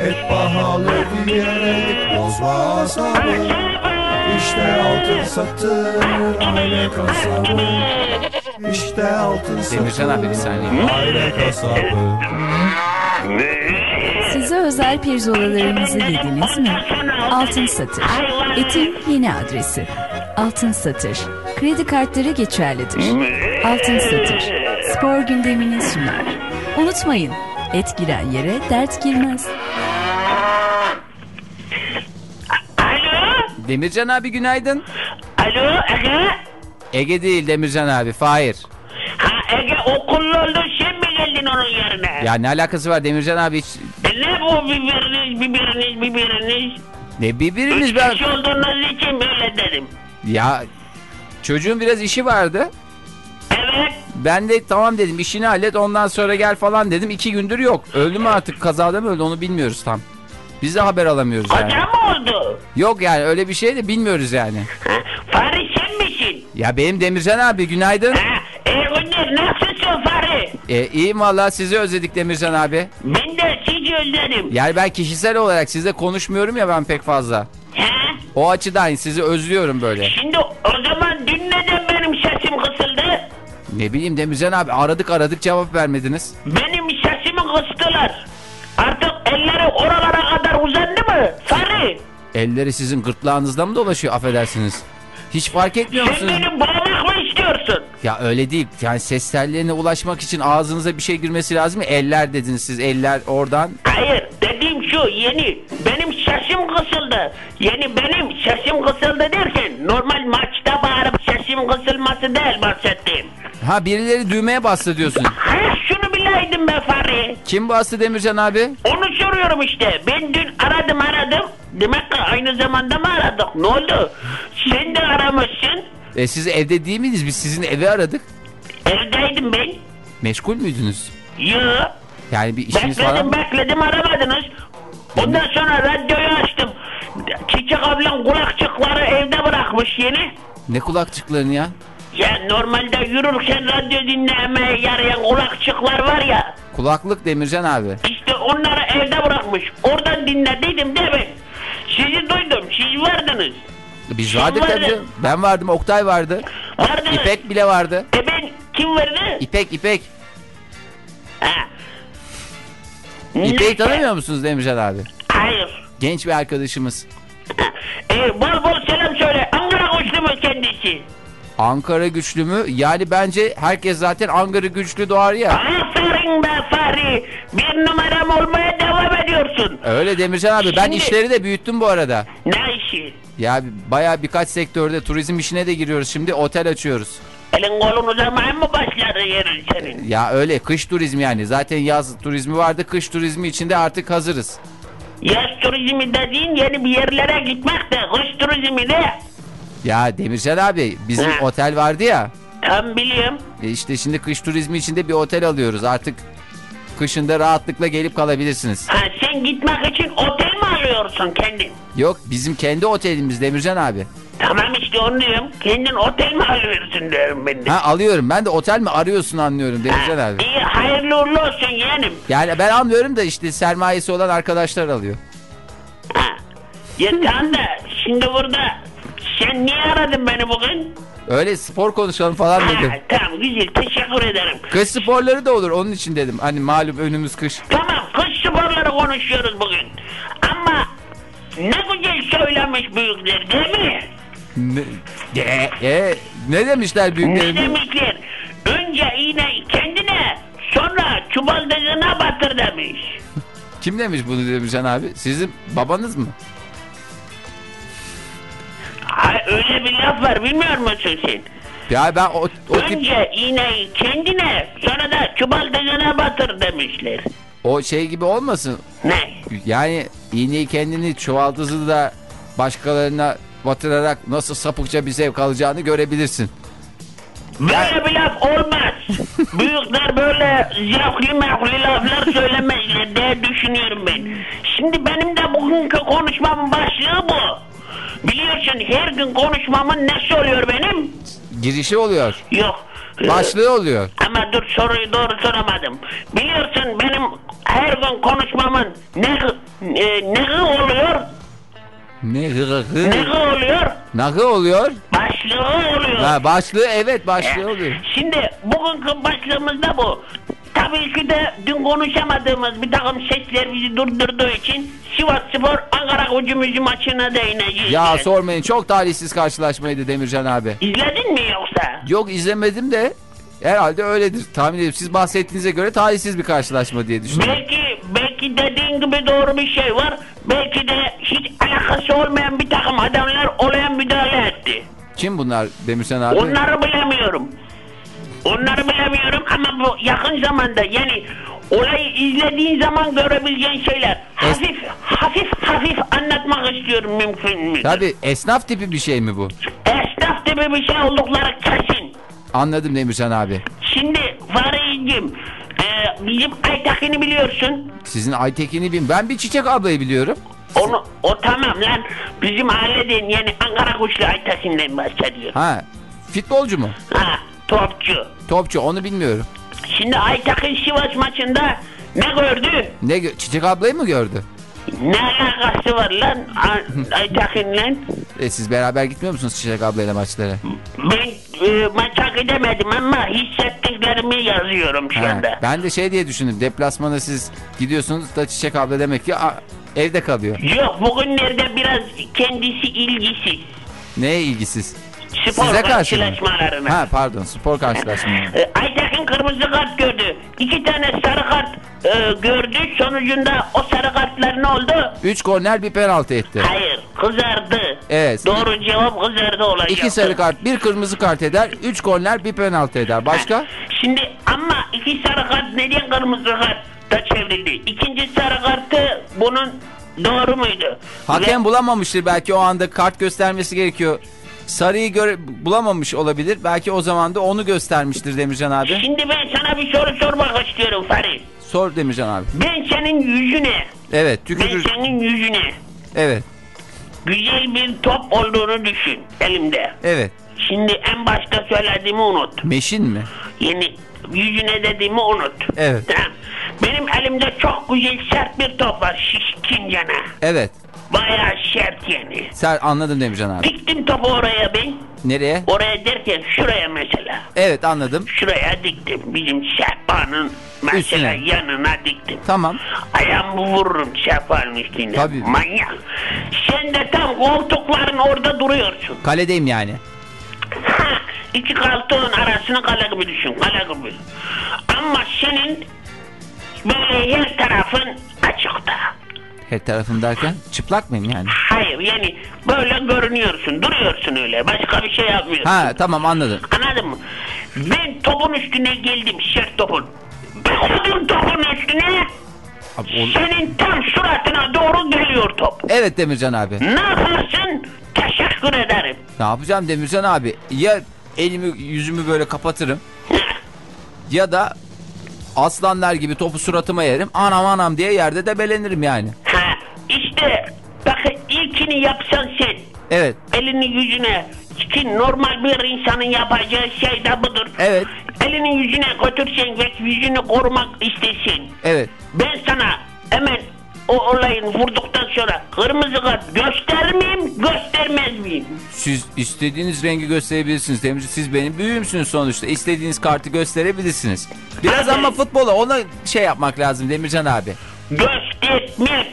Speaker 1: Et pahalı diyerek bozma asabı. İşte altın satır aile kasabı. İşte altın satır
Speaker 4: Demircan abi bir saniye.
Speaker 1: aile kasabı.
Speaker 6: İş özel pirzolalarımızı yediniz mi? Altın Satır. Etin yeni adresi. Altın Satır. Kredi kartları geçerlidir. Altın Satır. Spor gündemini sunar. Unutmayın, et giren yere dert girmez.
Speaker 7: Alo?
Speaker 4: Demircan abi günaydın.
Speaker 7: Alo Ege?
Speaker 4: Ege değil Demircan abi. Fahir.
Speaker 7: Ha Ege okullu oldu sen mi geldin onun yerine?
Speaker 4: Ya ne alakası var Demircan abi hiç...
Speaker 7: E ne bu birbiriniz birbiriniz birbiriniz?
Speaker 4: Ne birbiriniz
Speaker 7: Üç
Speaker 4: ben...
Speaker 7: kişi olduğunuz için böyle dedim.
Speaker 4: Ya çocuğun biraz işi vardı.
Speaker 7: Evet.
Speaker 4: Ben de tamam dedim işini hallet ondan sonra gel falan dedim. iki gündür yok. Öldü mü artık kazada mı öldü onu bilmiyoruz tam. Biz de haber alamıyoruz yani.
Speaker 7: Kaza mı oldu?
Speaker 4: Yok yani öyle bir şey de bilmiyoruz yani.
Speaker 7: Ha, Fahri sen misin?
Speaker 4: Ya benim Demircan abi günaydın.
Speaker 7: Ha, iyi günler nasılsın Fahri?
Speaker 4: E, iyiyim valla sizi özledik Demircan abi.
Speaker 7: Ben de sizi özledim.
Speaker 4: Yani ben kişisel olarak sizle konuşmuyorum ya ben pek fazla. O açıdan sizi özlüyorum böyle.
Speaker 7: Şimdi o zaman dün neden benim sesim kısıldı?
Speaker 4: Ne bileyim Demircan abi aradık aradık cevap vermediniz.
Speaker 7: Benim sesimi kıstılar. Artık elleri oralara kadar uzandı mı? Fahri
Speaker 4: Elleri sizin gırtlağınızda mı dolaşıyor affedersiniz? Hiç fark etmiyor
Speaker 7: sen
Speaker 4: musunuz?
Speaker 7: beni boğmak mı istiyorsun?
Speaker 4: Ya öyle değil. Yani ses tellerine ulaşmak için ağzınıza bir şey girmesi lazım ya. Eller dediniz siz. Eller oradan.
Speaker 7: Hayır dediğim şu yeni benim sesim kısıldı. Yeni benim sesim kısıldı derken normal maçta bağırıp sesim kısılması değil bahsettiğim.
Speaker 4: Ha birileri düğmeye bastı diyorsun.
Speaker 7: Ha şunu bileydim be Fahri.
Speaker 4: Kim bastı Demircan abi?
Speaker 7: Onu soruyorum işte. Ben dün aradım aradım. Demek ki aynı zamanda mı aradık? Ne oldu? Sen de aramışsın.
Speaker 4: E, siz evde değil miydiniz? Biz sizin evi aradık.
Speaker 7: Evdeydim ben.
Speaker 4: Meşgul müydünüz?
Speaker 7: Yo.
Speaker 4: Yani bir işiniz falan
Speaker 7: Bekledim bekledim aramadınız. Ondan sonra radyoyu açtım. Çiçek ablam kulakçıkları evde bırakmış yeni.
Speaker 4: Ne kulakçıklarını ya?
Speaker 7: Ya normalde yürürken radyo dinlemeye yarayan kulakçıklar var ya.
Speaker 4: Kulaklık Demircan abi.
Speaker 7: İşte onları evde bırakmış. Oradan dinlediydim de ben. Sizi duydum. Siz vardınız.
Speaker 4: Biz vardık
Speaker 7: vardı?
Speaker 4: tabii. Ben vardım. Oktay vardı.
Speaker 7: Vardınız.
Speaker 4: İpek bile vardı.
Speaker 7: E ben kim verdi?
Speaker 4: İpek İpek.
Speaker 7: Ha.
Speaker 4: İpek'i tanımıyor musunuz Demircan abi?
Speaker 7: Hayır.
Speaker 4: Genç bir arkadaşımız. (laughs)
Speaker 7: E, bol bol selam söyle. Ankara koştu mu kendisi?
Speaker 4: Ankara güçlü mü? Yani bence herkes zaten Ankara güçlü doğar ya.
Speaker 7: Aferin be Fahri. Bir numaram olmaya devam ediyorsun.
Speaker 4: Öyle Demircan abi. Ben
Speaker 7: Şimdi-
Speaker 4: işleri de büyüttüm bu arada.
Speaker 7: Ne işi?
Speaker 4: Ya baya birkaç sektörde turizm işine de giriyoruz. Şimdi otel açıyoruz.
Speaker 7: Elin kolun uzamaya mı başladı yerin senin?
Speaker 4: Ya öyle kış turizmi yani. Zaten yaz turizmi vardı. Kış turizmi içinde artık hazırız.
Speaker 7: Yaz turizmi dediğin yeni bir yerlere gitmek de kış turizmi ne?
Speaker 4: Ya Demircan abi bizim
Speaker 7: Ha.
Speaker 4: otel vardı ya.
Speaker 7: Tam biliyorum.
Speaker 4: E işte şimdi kış turizmi içinde bir otel alıyoruz. Artık kışında rahatlıkla gelip kalabilirsiniz.
Speaker 7: Ha sen gitmek için otel mi alıyorsun kendin?
Speaker 4: Yok bizim kendi otelimiz Demircan abi.
Speaker 7: Tamam işte onu diyorum. Kendin otel mi alıyorsun diyorum ben de.
Speaker 4: Ha alıyorum. Ben de otel mi arıyorsun anlıyorum Demircan
Speaker 7: Ha,
Speaker 4: abi.
Speaker 7: İyi hayırlı uğurlu olsun yeğenim.
Speaker 4: Yani ben almıyorum da işte sermayesi olan arkadaşlar alıyor.
Speaker 7: Ha. Ya tamam da şimdi burada sen niye aradın beni bugün?
Speaker 4: Öyle spor konuşalım falan
Speaker 7: Ha,
Speaker 4: dedim.
Speaker 7: tamam güzel teşekkür ederim.
Speaker 4: Kış sporları da olur onun için dedim. Hani malum önümüz kış.
Speaker 7: Tamam kış sporları konuşuyoruz bugün. Ama ne güzel söylemiş büyükler değil mi?
Speaker 4: Ne, e, e, ne demişler
Speaker 7: Ne
Speaker 4: büyüklerimiz?
Speaker 7: demişler? Önce iğneyi kendine sonra çubaldızına batır demiş. (laughs)
Speaker 4: Kim demiş bunu Demircan abi? Sizin babanız mı?
Speaker 7: Ha, öyle bir laf var bilmiyor musun sen?
Speaker 4: Ya ben o, o tip
Speaker 7: Önce iğneyi kendine sonra da çubaldızına batır demişler.
Speaker 4: o şey gibi olmasın.
Speaker 7: Ne?
Speaker 4: Yani iğneyi kendini çuvaldızı da başkalarına batırarak nasıl sapıkça bir zevk alacağını görebilirsin.
Speaker 7: Böyle bir laf olmaz. (laughs) Büyükler böyle zevkli mevkli laflar söylemezler diye düşünüyorum ben. Şimdi benim de bugünkü konuşmamın başlığı bu. Biliyorsun her gün konuşmamın nesi oluyor benim?
Speaker 4: Girişi oluyor.
Speaker 7: Yok.
Speaker 4: Başlığı oluyor.
Speaker 7: Ama dur soruyu doğru soramadım. Biliyorsun benim her gün konuşmamın ne e, ne oluyor?
Speaker 4: Ne hı hı.
Speaker 7: oluyor?
Speaker 4: Nahı oluyor.
Speaker 7: Başlığı oluyor.
Speaker 4: Ha, başlığı evet başlığı oluyor.
Speaker 7: Şimdi bugünkü başlığımız da bu. Ta tabii ki de dün konuşamadığımız bir takım sesler bizi durdurduğu için Sivas Spor Ankara Gücümüzü maçına değineceğiz.
Speaker 4: Ya sormayın çok talihsiz karşılaşmaydı Demircan abi.
Speaker 7: İzledin mi yoksa?
Speaker 4: Yok izlemedim de herhalde öyledir. Tahmin ediyorum. Siz bahsettiğinize göre talihsiz bir karşılaşma diye düşünüyorum.
Speaker 7: Belki belki dediğin gibi doğru bir şey var. Belki de hiç alakası olmayan bir takım adamlar olaya müdahale etti.
Speaker 4: Kim bunlar Demircan abi?
Speaker 7: Onları bilemiyorum. Onları bilemiyorum ama bu yakın zamanda yani olayı izlediğin zaman görebileceğin şeyler. Hafif hafif hafif anlatmak istiyorum mümkün mü?
Speaker 4: Tabii esnaf tipi bir şey mi bu?
Speaker 7: Esnaf gibi bir şey oldukları kesin.
Speaker 4: Anladım Demircan abi.
Speaker 7: Şimdi Fahri'cim e, bizim Aytekin'i biliyorsun.
Speaker 4: Sizin Aytekin'i bilmiyorum. Ben bir Çiçek ablayı biliyorum.
Speaker 7: Onu o tamam lan bizim aileden yani Ankara Güçlü Aytekin'den bahsediyor.
Speaker 4: Ha futbolcu mu?
Speaker 7: Ha topçu.
Speaker 4: Topçu onu bilmiyorum.
Speaker 7: Şimdi Aytekin Sivas maçında ne gördü?
Speaker 4: Ne gö- Çiçek ablayı mı gördü?
Speaker 7: Ne alakası var lan (laughs) Aytekin'le?
Speaker 4: E, siz beraber gitmiyor musunuz Çiçek ablayla maçlara?
Speaker 7: Ben e, maça gidemedim ama hissettiklerimi yazıyorum şu
Speaker 4: Ha,
Speaker 7: anda.
Speaker 4: ben de şey diye düşündüm. Deplasmana siz gidiyorsunuz da Çiçek abla demek ki a, evde kalıyor.
Speaker 7: Yok bugünlerde biraz kendisi ilgisiz.
Speaker 4: Neye ilgisiz?
Speaker 7: Spor
Speaker 4: Size karşı mı? Ha pardon spor karşılaşmaları. (laughs)
Speaker 7: E, Aytekin kırmızı kart gördü. İki tane sarı kart e, gördü. Sonucunda o sarı kartlar ne oldu?
Speaker 4: Üç korner bir penaltı etti.
Speaker 7: Hayır kızardı.
Speaker 4: Evet.
Speaker 7: Doğru cevap kızardı olacak.
Speaker 4: İki sarı kart, bir kırmızı kart eder, üç korner bir penaltı eder. Başka?
Speaker 7: Şimdi ama iki sarı kart neden kırmızı kart da çevrildi? İkinci sarı kartı bunun doğru muydu?
Speaker 4: Hakem
Speaker 7: Ve-
Speaker 4: bulamamıştır belki o anda kart göstermesi gerekiyor. Sarıyı göre bulamamış olabilir. Belki o zaman da onu göstermiştir Demircan abi.
Speaker 7: Şimdi ben sana bir soru sormak istiyorum Farid.
Speaker 4: Sor Demircan abi.
Speaker 7: Ben senin yüzüne,
Speaker 4: Evet
Speaker 7: ben
Speaker 4: tükürür.
Speaker 7: senin yüzüne
Speaker 4: Evet.
Speaker 7: güzel bir top olduğunu düşün elimde.
Speaker 4: Evet.
Speaker 7: Şimdi en başta söylediğimi unut.
Speaker 4: Meşin mi?
Speaker 7: Yani yüzüne dediğimi unut.
Speaker 4: Evet.
Speaker 7: Tamam. Benim elimde çok güzel sert bir top var şişkin cana.
Speaker 4: Evet.
Speaker 7: Bayağı sert yani.
Speaker 4: Sen anladın Demircan abi.
Speaker 7: Diktim topu oraya ben.
Speaker 4: Nereye?
Speaker 7: Oraya derken şuraya mesela.
Speaker 4: Evet anladım.
Speaker 7: Şuraya diktim. Bizim sehpanın mesela
Speaker 4: Üstüne.
Speaker 7: yanına diktim.
Speaker 4: Tamam.
Speaker 7: Ayağımı vururum sehpanın üstüne.
Speaker 4: Tabii.
Speaker 7: Manyak. Sen de tam koltukların orada duruyorsun.
Speaker 4: Kaledeyim yani.
Speaker 7: Ha, iki koltuğun arasını kale gibi düşün. Kale gibi. Ama senin böyle her tarafın açıkta.
Speaker 4: Her tarafım derken çıplak mıyım yani?
Speaker 7: Hayır yani böyle görünüyorsun. Duruyorsun öyle. Başka bir şey yapmıyorsun.
Speaker 4: Ha tamam anladım.
Speaker 7: Anladın mı? Ben topun üstüne geldim sert topun. Koydum topun üstüne.
Speaker 4: Abi, o-
Speaker 7: Senin tam suratına doğru geliyor top.
Speaker 4: Evet Demircan abi.
Speaker 7: Ne yaparsın? Teşekkür ederim.
Speaker 4: Ne yapacağım Demircan abi? Ya elimi yüzümü böyle kapatırım ya da aslanlar gibi topu suratıma yerim. Anam anam diye yerde debelenirim yani.
Speaker 7: Ha, işte bakın ilkini yapsan sen.
Speaker 4: Evet.
Speaker 7: Elini yüzüne ki normal bir insanın yapacağı şey de budur.
Speaker 4: Evet.
Speaker 7: Elini yüzüne götürsen ve yüzünü korumak istesin.
Speaker 4: Evet.
Speaker 7: Ben sana hemen o olayın vurduktan sonra kırmızı kart gösterir miyim, göstermez miyim?
Speaker 4: Siz istediğiniz rengi gösterebilirsiniz. Demircan siz benim büyüğümsünüz sonuçta. İstediğiniz kartı gösterebilirsiniz. Biraz ama futbola ona şey yapmak lazım Demircan abi.
Speaker 7: Göstermem.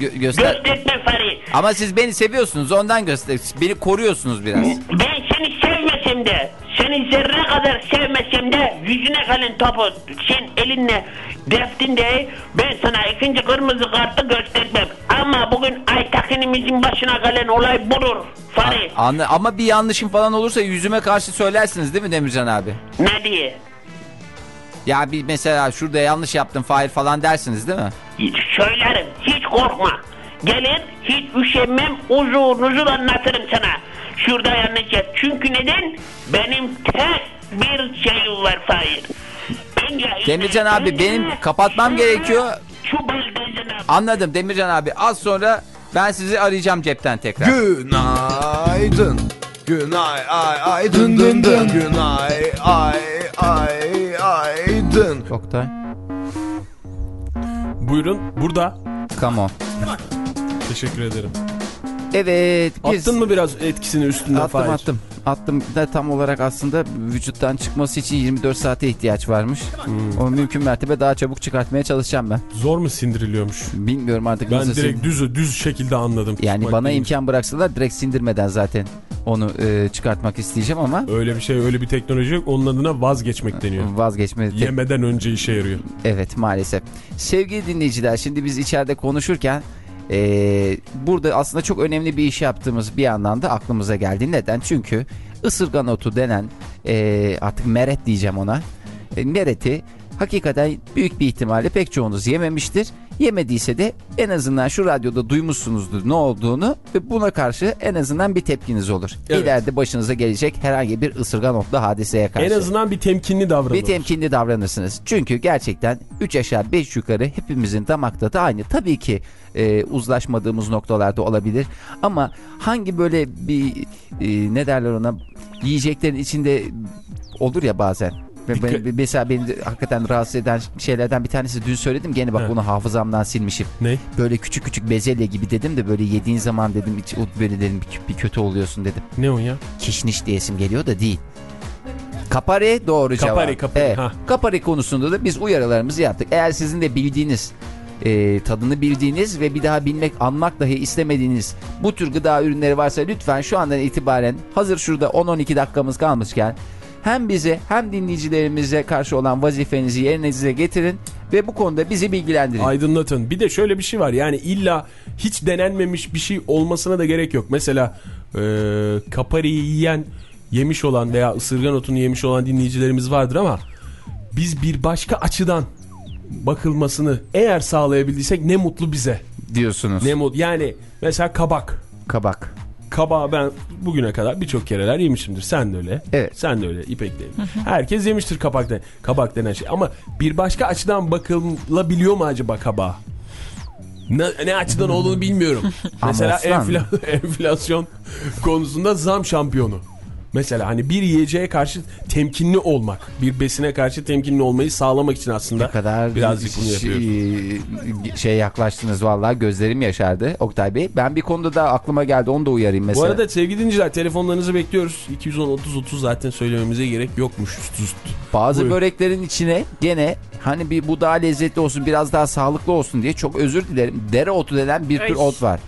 Speaker 4: Gö- göster.
Speaker 7: Göstermem Farid.
Speaker 4: Ama siz beni seviyorsunuz ondan göster. Beni koruyorsunuz biraz.
Speaker 7: Ben seni sevmesem de, seni zerre kadar sevmesem de yüzüne kalan topu sen elinle deftin de ben sana ikinci kırmızı kartı göstermem. Ama bugün Aytakin'imizin başına gelen olay budur. Farid.
Speaker 4: Anla ama bir yanlışım falan olursa yüzüme karşı söylersiniz değil mi Demircan abi?
Speaker 7: Ne diye?
Speaker 4: Ya bir mesela şurada yanlış yaptım fail falan dersiniz değil mi?
Speaker 7: Söylerim hiç korkma. Gelir hiç üşenmem uzun uzun anlatırım sana. Şurada yanlış yap. Çünkü neden? Benim tek bir şeyim var Fahir.
Speaker 4: Demircan abi, benim kapatmam gerekiyor. Anladım Demircan abi az sonra ben sizi arayacağım cepten tekrar.
Speaker 1: Günaydın. Günay ay ay dın dın dın. Günay ay ay ay dın.
Speaker 4: Oktay.
Speaker 3: Buyurun burada.
Speaker 4: Come on.
Speaker 3: Teşekkür ederim.
Speaker 4: Evet. biz-
Speaker 3: Attın mı biraz etkisini üstünden
Speaker 4: Attım
Speaker 3: Fahir?
Speaker 4: attım. Attım da tam olarak aslında vücuttan çıkması için 24 saate ihtiyaç varmış.
Speaker 3: Hmm.
Speaker 4: Onu mümkün mertebe daha çabuk çıkartmaya çalışacağım ben.
Speaker 3: Zor mu sindiriliyormuş?
Speaker 4: Bilmiyorum artık
Speaker 3: Ben
Speaker 4: nasıl.
Speaker 3: direkt düz düz şekilde anladım.
Speaker 4: yani bana
Speaker 3: deyince.
Speaker 4: imkan bıraksalar direkt sindirmeden zaten onu e, çıkartmak isteyeceğim ama
Speaker 3: Öyle bir şey öyle bir teknoloji yok. Onun adına vazgeçmek deniyor.
Speaker 4: vazgeçme.
Speaker 3: Yemeden önce işe yarıyor.
Speaker 4: Evet maalesef. Sevgili dinleyiciler şimdi biz içeride konuşurken e, burada aslında çok önemli bir iş yaptığımız bir yandan da aklımıza geldi. Neden? Çünkü ısırgan otu denen e, artık meret diyeceğim ona. E, mereti hakikaten büyük bir ihtimalle pek çoğunuz yememiştir. Yemediyse de en azından şu radyoda duymuşsunuzdur ne olduğunu ve buna karşı en azından bir tepkiniz olur.
Speaker 3: Evet.
Speaker 4: İleride başınıza gelecek herhangi bir ısırgan otlu hadiseye karşı.
Speaker 3: En azından bir temkinli davranın.
Speaker 4: Bir temkinli davranırsınız. Çünkü gerçekten 3 aşağı 5 yukarı hepimizin damakta da aynı. Tabii ki e, uzlaşmadığımız noktalarda olabilir. Ama hangi böyle bir e, ne derler ona yiyeceklerin içinde olur ya bazen. Ben- mesela beni hakikaten rahatsız eden şeylerden bir tanesi dün söyledim. Gene bak
Speaker 3: He.
Speaker 4: bunu hafızamdan silmişim.
Speaker 3: Ne?
Speaker 4: Böyle küçük küçük bezelye gibi dedim de böyle yediğin zaman dedim hiç böyle dedim bir, kötü oluyorsun dedim.
Speaker 3: Ne o ya?
Speaker 4: Kişniş diyesim geliyor da değil. Kapari doğru cevap.
Speaker 3: Kapari, kapari,
Speaker 4: Evet.
Speaker 3: ha.
Speaker 4: Kapari konusunda da biz uyarılarımızı yaptık. Eğer sizin de bildiğiniz, e, tadını bildiğiniz ve bir daha bilmek, anmak dahi istemediğiniz bu tür gıda ürünleri varsa lütfen şu andan itibaren hazır şurada 10-12 dakikamız kalmışken hem bize hem dinleyicilerimize karşı olan vazifenizi yerinize getirin ve bu konuda bizi bilgilendirin.
Speaker 3: Aydınlatın. Bir de şöyle bir şey var. Yani illa hiç denenmemiş bir şey olmasına da gerek yok. Mesela e, kapariyi yiyen, yemiş olan veya ısırgan otunu yemiş olan dinleyicilerimiz vardır ama biz bir başka açıdan bakılmasını eğer sağlayabildiysek ne mutlu bize.
Speaker 4: diyorsunuz.
Speaker 3: Ne mutlu. Yani mesela kabak.
Speaker 4: Kabak.
Speaker 3: Kabağı ben bugüne kadar birçok kereler yemişimdir. Sen de öyle.
Speaker 4: Evet.
Speaker 3: Sen de öyle. İpek de. Herkes yemiştir kabak, de, kabak denen şey. Ama bir başka açıdan bakılabiliyor mu acaba kabağa? Ne, ne açıdan olduğunu bilmiyorum. (laughs) Mesela enfla- (laughs) enflasyon konusunda zam şampiyonu. Mesela hani bir yiyeceğe karşı temkinli olmak, bir besine karşı temkinli olmayı sağlamak için aslında
Speaker 4: Ne kadar
Speaker 3: birazcık bunu yapıyoruz.
Speaker 4: şey, şey yaklaştınız vallahi gözlerim yaşardı Oktay Bey. Ben bir konuda da aklıma geldi onu da uyarayım mesela.
Speaker 3: Bu arada sevgili dinleyiciler telefonlarınızı bekliyoruz. 210 30 30 zaten söylememize gerek yokmuş.
Speaker 4: Bazı
Speaker 3: Buyurun.
Speaker 4: böreklerin içine gene hani bir bu daha lezzetli olsun biraz daha sağlıklı olsun diye çok özür dilerim. Dereotu denen bir tür
Speaker 5: Ay.
Speaker 4: ot var.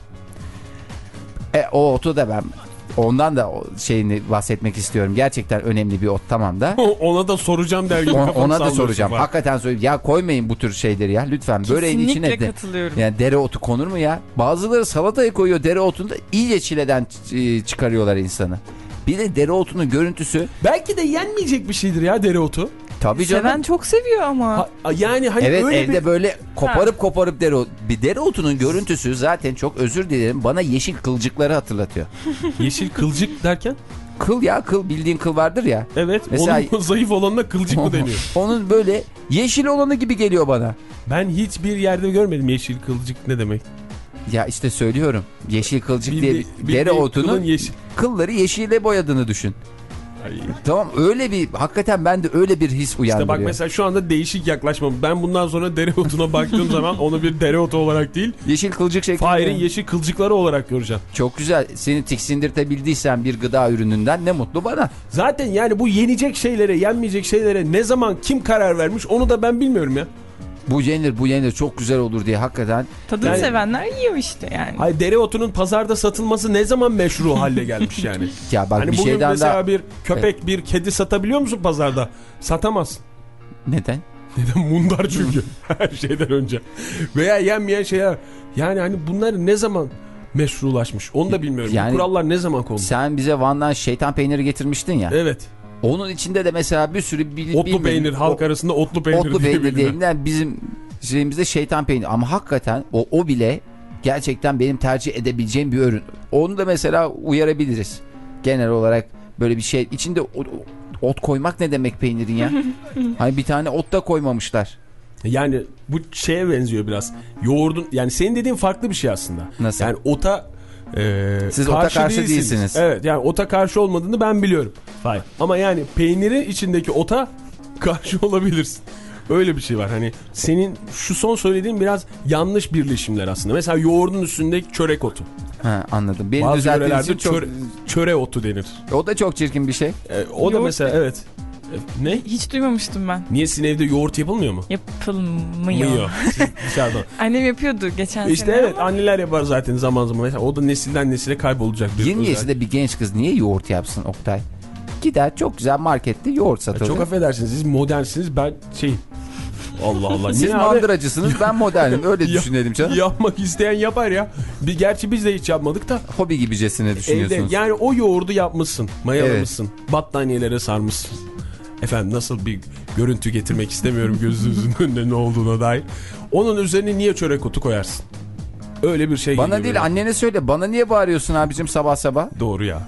Speaker 4: E, o otu da ben ondan da şeyini bahsetmek istiyorum. Gerçekten önemli bir ot tamam da. (laughs)
Speaker 3: Ona da soracağım der gibi
Speaker 4: O-
Speaker 3: kafamı
Speaker 4: ona da soracağım.
Speaker 3: bak.
Speaker 4: Hakikaten söyleyeyim. Ya koymayın bu tür şeyleri ya lütfen. Böreğin içine de.
Speaker 5: katılıyorum.
Speaker 4: Yani dereotu konur mu ya? Bazıları salataya koyuyor dereotunu da iyice çileden e, çıkarıyorlar insanı. Bir de dereotunun görüntüsü
Speaker 3: Belki de yenmeyecek bir şeydir ya dereotu.
Speaker 4: Tabii canım.
Speaker 5: Seven çok seviyor ama.
Speaker 3: Ha- yani hani
Speaker 4: Evet
Speaker 3: öyle
Speaker 4: evde
Speaker 3: bir...
Speaker 4: böyle koparıp koparıp dereot. Bir dereotunun görüntüsü zaten çok özür dilerim bana yeşil kılcıkları hatırlatıyor. (laughs)
Speaker 3: Yeşil kılcık derken?
Speaker 4: Kıl ya kıl bildiğin kıl vardır ya.
Speaker 3: Evet.
Speaker 4: Mesela-
Speaker 3: Onun (laughs) zayıf olanına kılcık mı deniyor?
Speaker 4: Onun böyle yeşil olanı gibi geliyor bana.
Speaker 3: Ben hiçbir yerde görmedim yeşil kılcık ne demek.
Speaker 4: Ya işte söylüyorum. Yeşil kılcık
Speaker 3: Bildi-
Speaker 4: diye
Speaker 3: kılın yeşil.
Speaker 4: kılları yeşile boyadığını düşün.
Speaker 3: Ay.
Speaker 4: Tamam öyle bir hakikaten ben de öyle bir his uyandırıyor.
Speaker 3: İşte bak mesela şu anda değişik yaklaşmam. Ben bundan sonra dereotuna baktığım (laughs) zaman onu bir dereotu olarak değil,
Speaker 4: Yeşil kılcık şeklinde.
Speaker 3: Fahir'in yeşil kılcıkları olarak göreceğim.
Speaker 4: Çok güzel. Seni tiksindirtebildiysen bir gıda ürününden ne mutlu bana.
Speaker 3: Zaten yani bu yenecek şeylere, yenmeyecek şeylere ne zaman kim karar vermiş onu da ben bilmiyorum ya.
Speaker 4: Bu yenir bu yenir çok güzel olur diye hakikaten.
Speaker 5: Tadını
Speaker 3: Yani-
Speaker 5: sevenler yiyor işte yani.
Speaker 3: Hayır dereotunun pazarda satılması ne zaman meşru hale gelmiş yani. (laughs)
Speaker 4: Ya bak
Speaker 3: hani
Speaker 4: bir
Speaker 3: bugün
Speaker 4: şeyden
Speaker 3: mesela
Speaker 4: daha...
Speaker 3: bir köpek, bir kedi satabiliyor musun pazarda? Satamazsın.
Speaker 4: Neden?
Speaker 3: Neden? Mundar çünkü (laughs) (laughs) her şeyden önce. Veya yenmeyen şeyler. Yani hani bunlar ne zaman meşrulaşmış onu da bilmiyorum.
Speaker 4: Yani-
Speaker 3: Bu kurallar ne zaman kondu?
Speaker 4: Sen bize Van'dan şeytan peyniri getirmiştin ya.
Speaker 3: Evet.
Speaker 4: Onun içinde de mesela bir sürü bil,
Speaker 3: Otlu peynir halk
Speaker 4: o-
Speaker 3: arasında otlu peynir
Speaker 4: Otlu peynir
Speaker 3: bilinen.
Speaker 4: bizim şeyimizde şeytan peyniri. Ama hakikaten o, o bile gerçekten benim tercih edebileceğim bir ürün. Onu da mesela uyarabiliriz. Genel olarak böyle bir şey. içinde o- o- ot koymak ne demek peynirin ya? (laughs) hani bir tane ot da koymamışlar.
Speaker 3: Yani bu şeye benziyor biraz. Yoğurdun yani senin dediğin farklı bir şey aslında.
Speaker 4: Nasıl?
Speaker 3: Yani ota e,
Speaker 4: Siz ota karşı değilsiniz.
Speaker 3: Evet yani ota karşı olmadığını ben biliyorum. Hayır. Ama yani peyniri içindeki ota karşı (laughs) olabilirsin. Öyle bir şey var. Hani senin şu son söylediğin biraz yanlış birleşimler aslında. Mesela yoğurdun üstündeki çörek otu.
Speaker 4: Ha, anladım. Beni
Speaker 3: Bazı yörelerde
Speaker 4: çok...
Speaker 3: çöre, çöre otu denir.
Speaker 4: O da çok çirkin bir şey.
Speaker 3: E, o da
Speaker 5: Yoğurt
Speaker 3: mesela evet. E, ne?
Speaker 5: Hiç duymamıştım ben.
Speaker 3: Niye sizin evde yoğurt yapılmıyor mu?
Speaker 5: Yapılmıyor.
Speaker 3: Mıyor. (laughs) Dışarıdan.
Speaker 5: Annem yapıyordu geçen
Speaker 3: işte
Speaker 5: sene
Speaker 3: evet
Speaker 5: ama
Speaker 3: anneler yapar zaten zaman zaman. Mesela o da nesilden nesile kaybolacak bir
Speaker 4: 20
Speaker 3: özellik.
Speaker 4: yaşında bir genç kız niye yoğurt yapsın Oktay? Gider çok güzel markette yoğurt satılır.
Speaker 3: Çok affedersiniz siz modernsiniz ben şeyim. Allah Allah.
Speaker 4: Siz
Speaker 3: Niye
Speaker 4: mandıracısınız ben modernim öyle (laughs) düşünelim canım.
Speaker 3: Yapmak isteyen yapar ya. Bir gerçi biz de hiç yapmadık da.
Speaker 4: Hobi gibicesine düşünüyorsunuz.
Speaker 3: Evde yani o yoğurdu yapmışsın. Mayalamışsın. Battaniyelere sarmışsın. Efendim nasıl bir görüntü getirmek istemiyorum gözünüzün (laughs) önünde ne olduğuna dair. Onun üzerine niye çörek otu koyarsın? Öyle bir şey
Speaker 4: Bana değil
Speaker 3: böyle.
Speaker 4: annene söyle bana niye bağırıyorsun abicim sabah sabah?
Speaker 3: Doğru ya.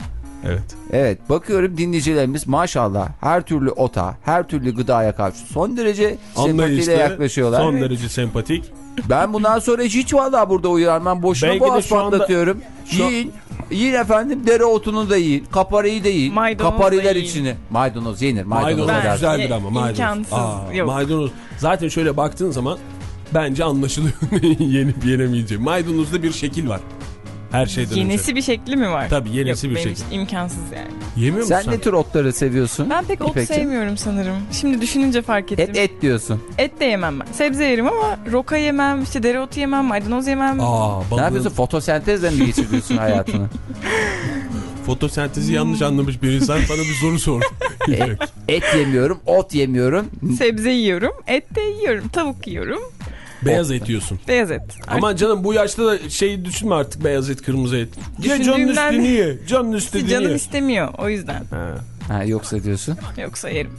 Speaker 3: Evet.
Speaker 4: Evet bakıyorum dinleyicilerimiz maşallah her türlü ota, her türlü gıdaya karşı son derece sempatiyle
Speaker 3: Anlayışlı,
Speaker 4: yaklaşıyorlar.
Speaker 3: Son derece sempatik.
Speaker 4: Ben bundan sonra hiç vallahi burada uyarmam. Boşuna
Speaker 3: Belki
Speaker 4: boğaz
Speaker 3: anda-
Speaker 4: patlatıyorum.
Speaker 3: Şu-
Speaker 4: Yiyin. Yiyin efendim dereotunu da yiyin. Kaparayı da yiyin.
Speaker 5: Maydanoz da
Speaker 4: Kapariler
Speaker 5: yiyin.
Speaker 4: içine. Maydanoz yenir. Maydanoz,
Speaker 3: Maydanoz
Speaker 5: Ben-
Speaker 3: güzeldir ama maydanoz.
Speaker 5: imkansız, yok.
Speaker 3: Maydanoz. Zaten şöyle baktığın zaman bence anlaşılıyor (laughs) yenip yenemeyeceğim. Maydanozda bir şekil var. Her şeyden
Speaker 5: yenesi
Speaker 3: önce.
Speaker 5: bir şekli mi var?
Speaker 3: Tabii, yenesi
Speaker 5: Yok,
Speaker 3: bir
Speaker 5: benim
Speaker 3: şekli.
Speaker 5: için imkansız yani.
Speaker 3: Yemiyor musun
Speaker 4: Sen ne tür otları seviyorsun?
Speaker 5: Ben pek ot
Speaker 4: İpekciğim?
Speaker 5: sevmiyorum sanırım. Şimdi düşününce fark ettim.
Speaker 4: Et et diyorsun.
Speaker 5: Et de yemem ben. Sebze yerim ama roka yemem, işte dereotu yemem, maydanoz yemem.
Speaker 3: Aa,
Speaker 4: Ne
Speaker 3: balığın
Speaker 4: yapıyorsun? Fotosentezle mi geçiriyorsun hayatını? (laughs)
Speaker 3: fotosentezi yanlış anlamış bir insan sana bir soru sordu. (laughs)
Speaker 4: et, et yemiyorum, ot yemiyorum.
Speaker 5: Sebze yiyorum, et de yiyorum, tavuk yiyorum,
Speaker 3: Beyaz et yiyorsun.
Speaker 5: beyaz et.
Speaker 3: Aman canım bu yaşta da şey düşünme artık beyaz et kırmızı et. Ye canın üstünü ye. (laughs) Canın üstünü
Speaker 5: canım
Speaker 3: ye.
Speaker 5: istemiyor o yüzden.
Speaker 3: Ha.
Speaker 4: Ha, yoksa diyorsun.
Speaker 5: Yoksa yerim.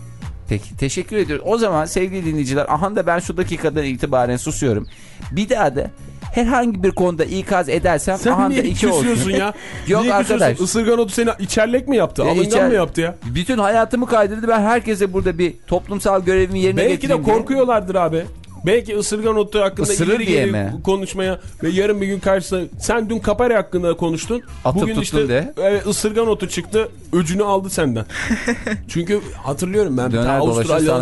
Speaker 4: Peki teşekkür ediyorum. O zaman sevgili dinleyiciler aha da ben şu dakikadan itibaren susuyorum. Bir daha da herhangi bir konuda ikaz edersem aha
Speaker 3: Sen
Speaker 4: da
Speaker 3: niye
Speaker 4: iki olsun.
Speaker 3: ya? (laughs)
Speaker 4: Yok
Speaker 3: niye
Speaker 4: arkadaş.
Speaker 3: küsüyorsun? Isırgan otu seni içerlek mi yaptı?
Speaker 4: E,
Speaker 3: Alıngan
Speaker 4: içer-
Speaker 3: mı yaptı ya?
Speaker 4: Bütün hayatımı kaydırdı. Ben herkese burada bir toplumsal görevimi yerine
Speaker 3: Belki de
Speaker 4: getireyim diye.
Speaker 3: korkuyorlardır abi. Belki ısırgan otu hakkında
Speaker 4: Isırır
Speaker 3: ileri geri
Speaker 4: mi?
Speaker 3: konuşmaya ve yarın bir gün karşısına sen dün kapari hakkında konuştun.
Speaker 4: Atıp
Speaker 3: Bugün işte
Speaker 4: de.
Speaker 3: evet, ısırgan otu çıktı. Öcünü aldı senden. (laughs) Çünkü hatırlıyorum ben
Speaker 4: Döner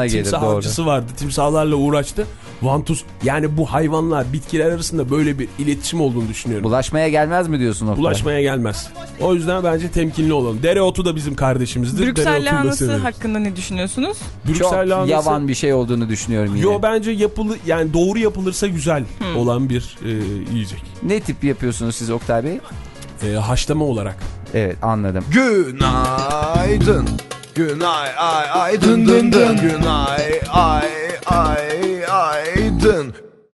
Speaker 4: gelir,
Speaker 3: timsah
Speaker 4: doğru.
Speaker 3: avcısı vardı. Timsahlarla uğraştı. Vantus yani bu hayvanlar bitkiler arasında böyle bir iletişim olduğunu düşünüyorum.
Speaker 4: Bulaşmaya gelmez mi diyorsun Oktay?
Speaker 3: Bulaşmaya gelmez. O yüzden bence temkinli olalım. Dereotu da bizim kardeşimizdir.
Speaker 5: Brüksel lahanası hakkında ne düşünüyorsunuz?
Speaker 4: Çok
Speaker 3: Brüksel lahanası-
Speaker 4: yavan bir şey olduğunu düşünüyorum yine.
Speaker 3: Yo bence yapılı yani doğru yapılırsa güzel olan bir e, yiyecek.
Speaker 4: Ne tip yapıyorsunuz siz Oktay Bey?
Speaker 3: E, haşlama olarak.
Speaker 4: Evet anladım.
Speaker 1: Günaydın. Günay ay ay dın dın dın. Günay ay ay ay dın.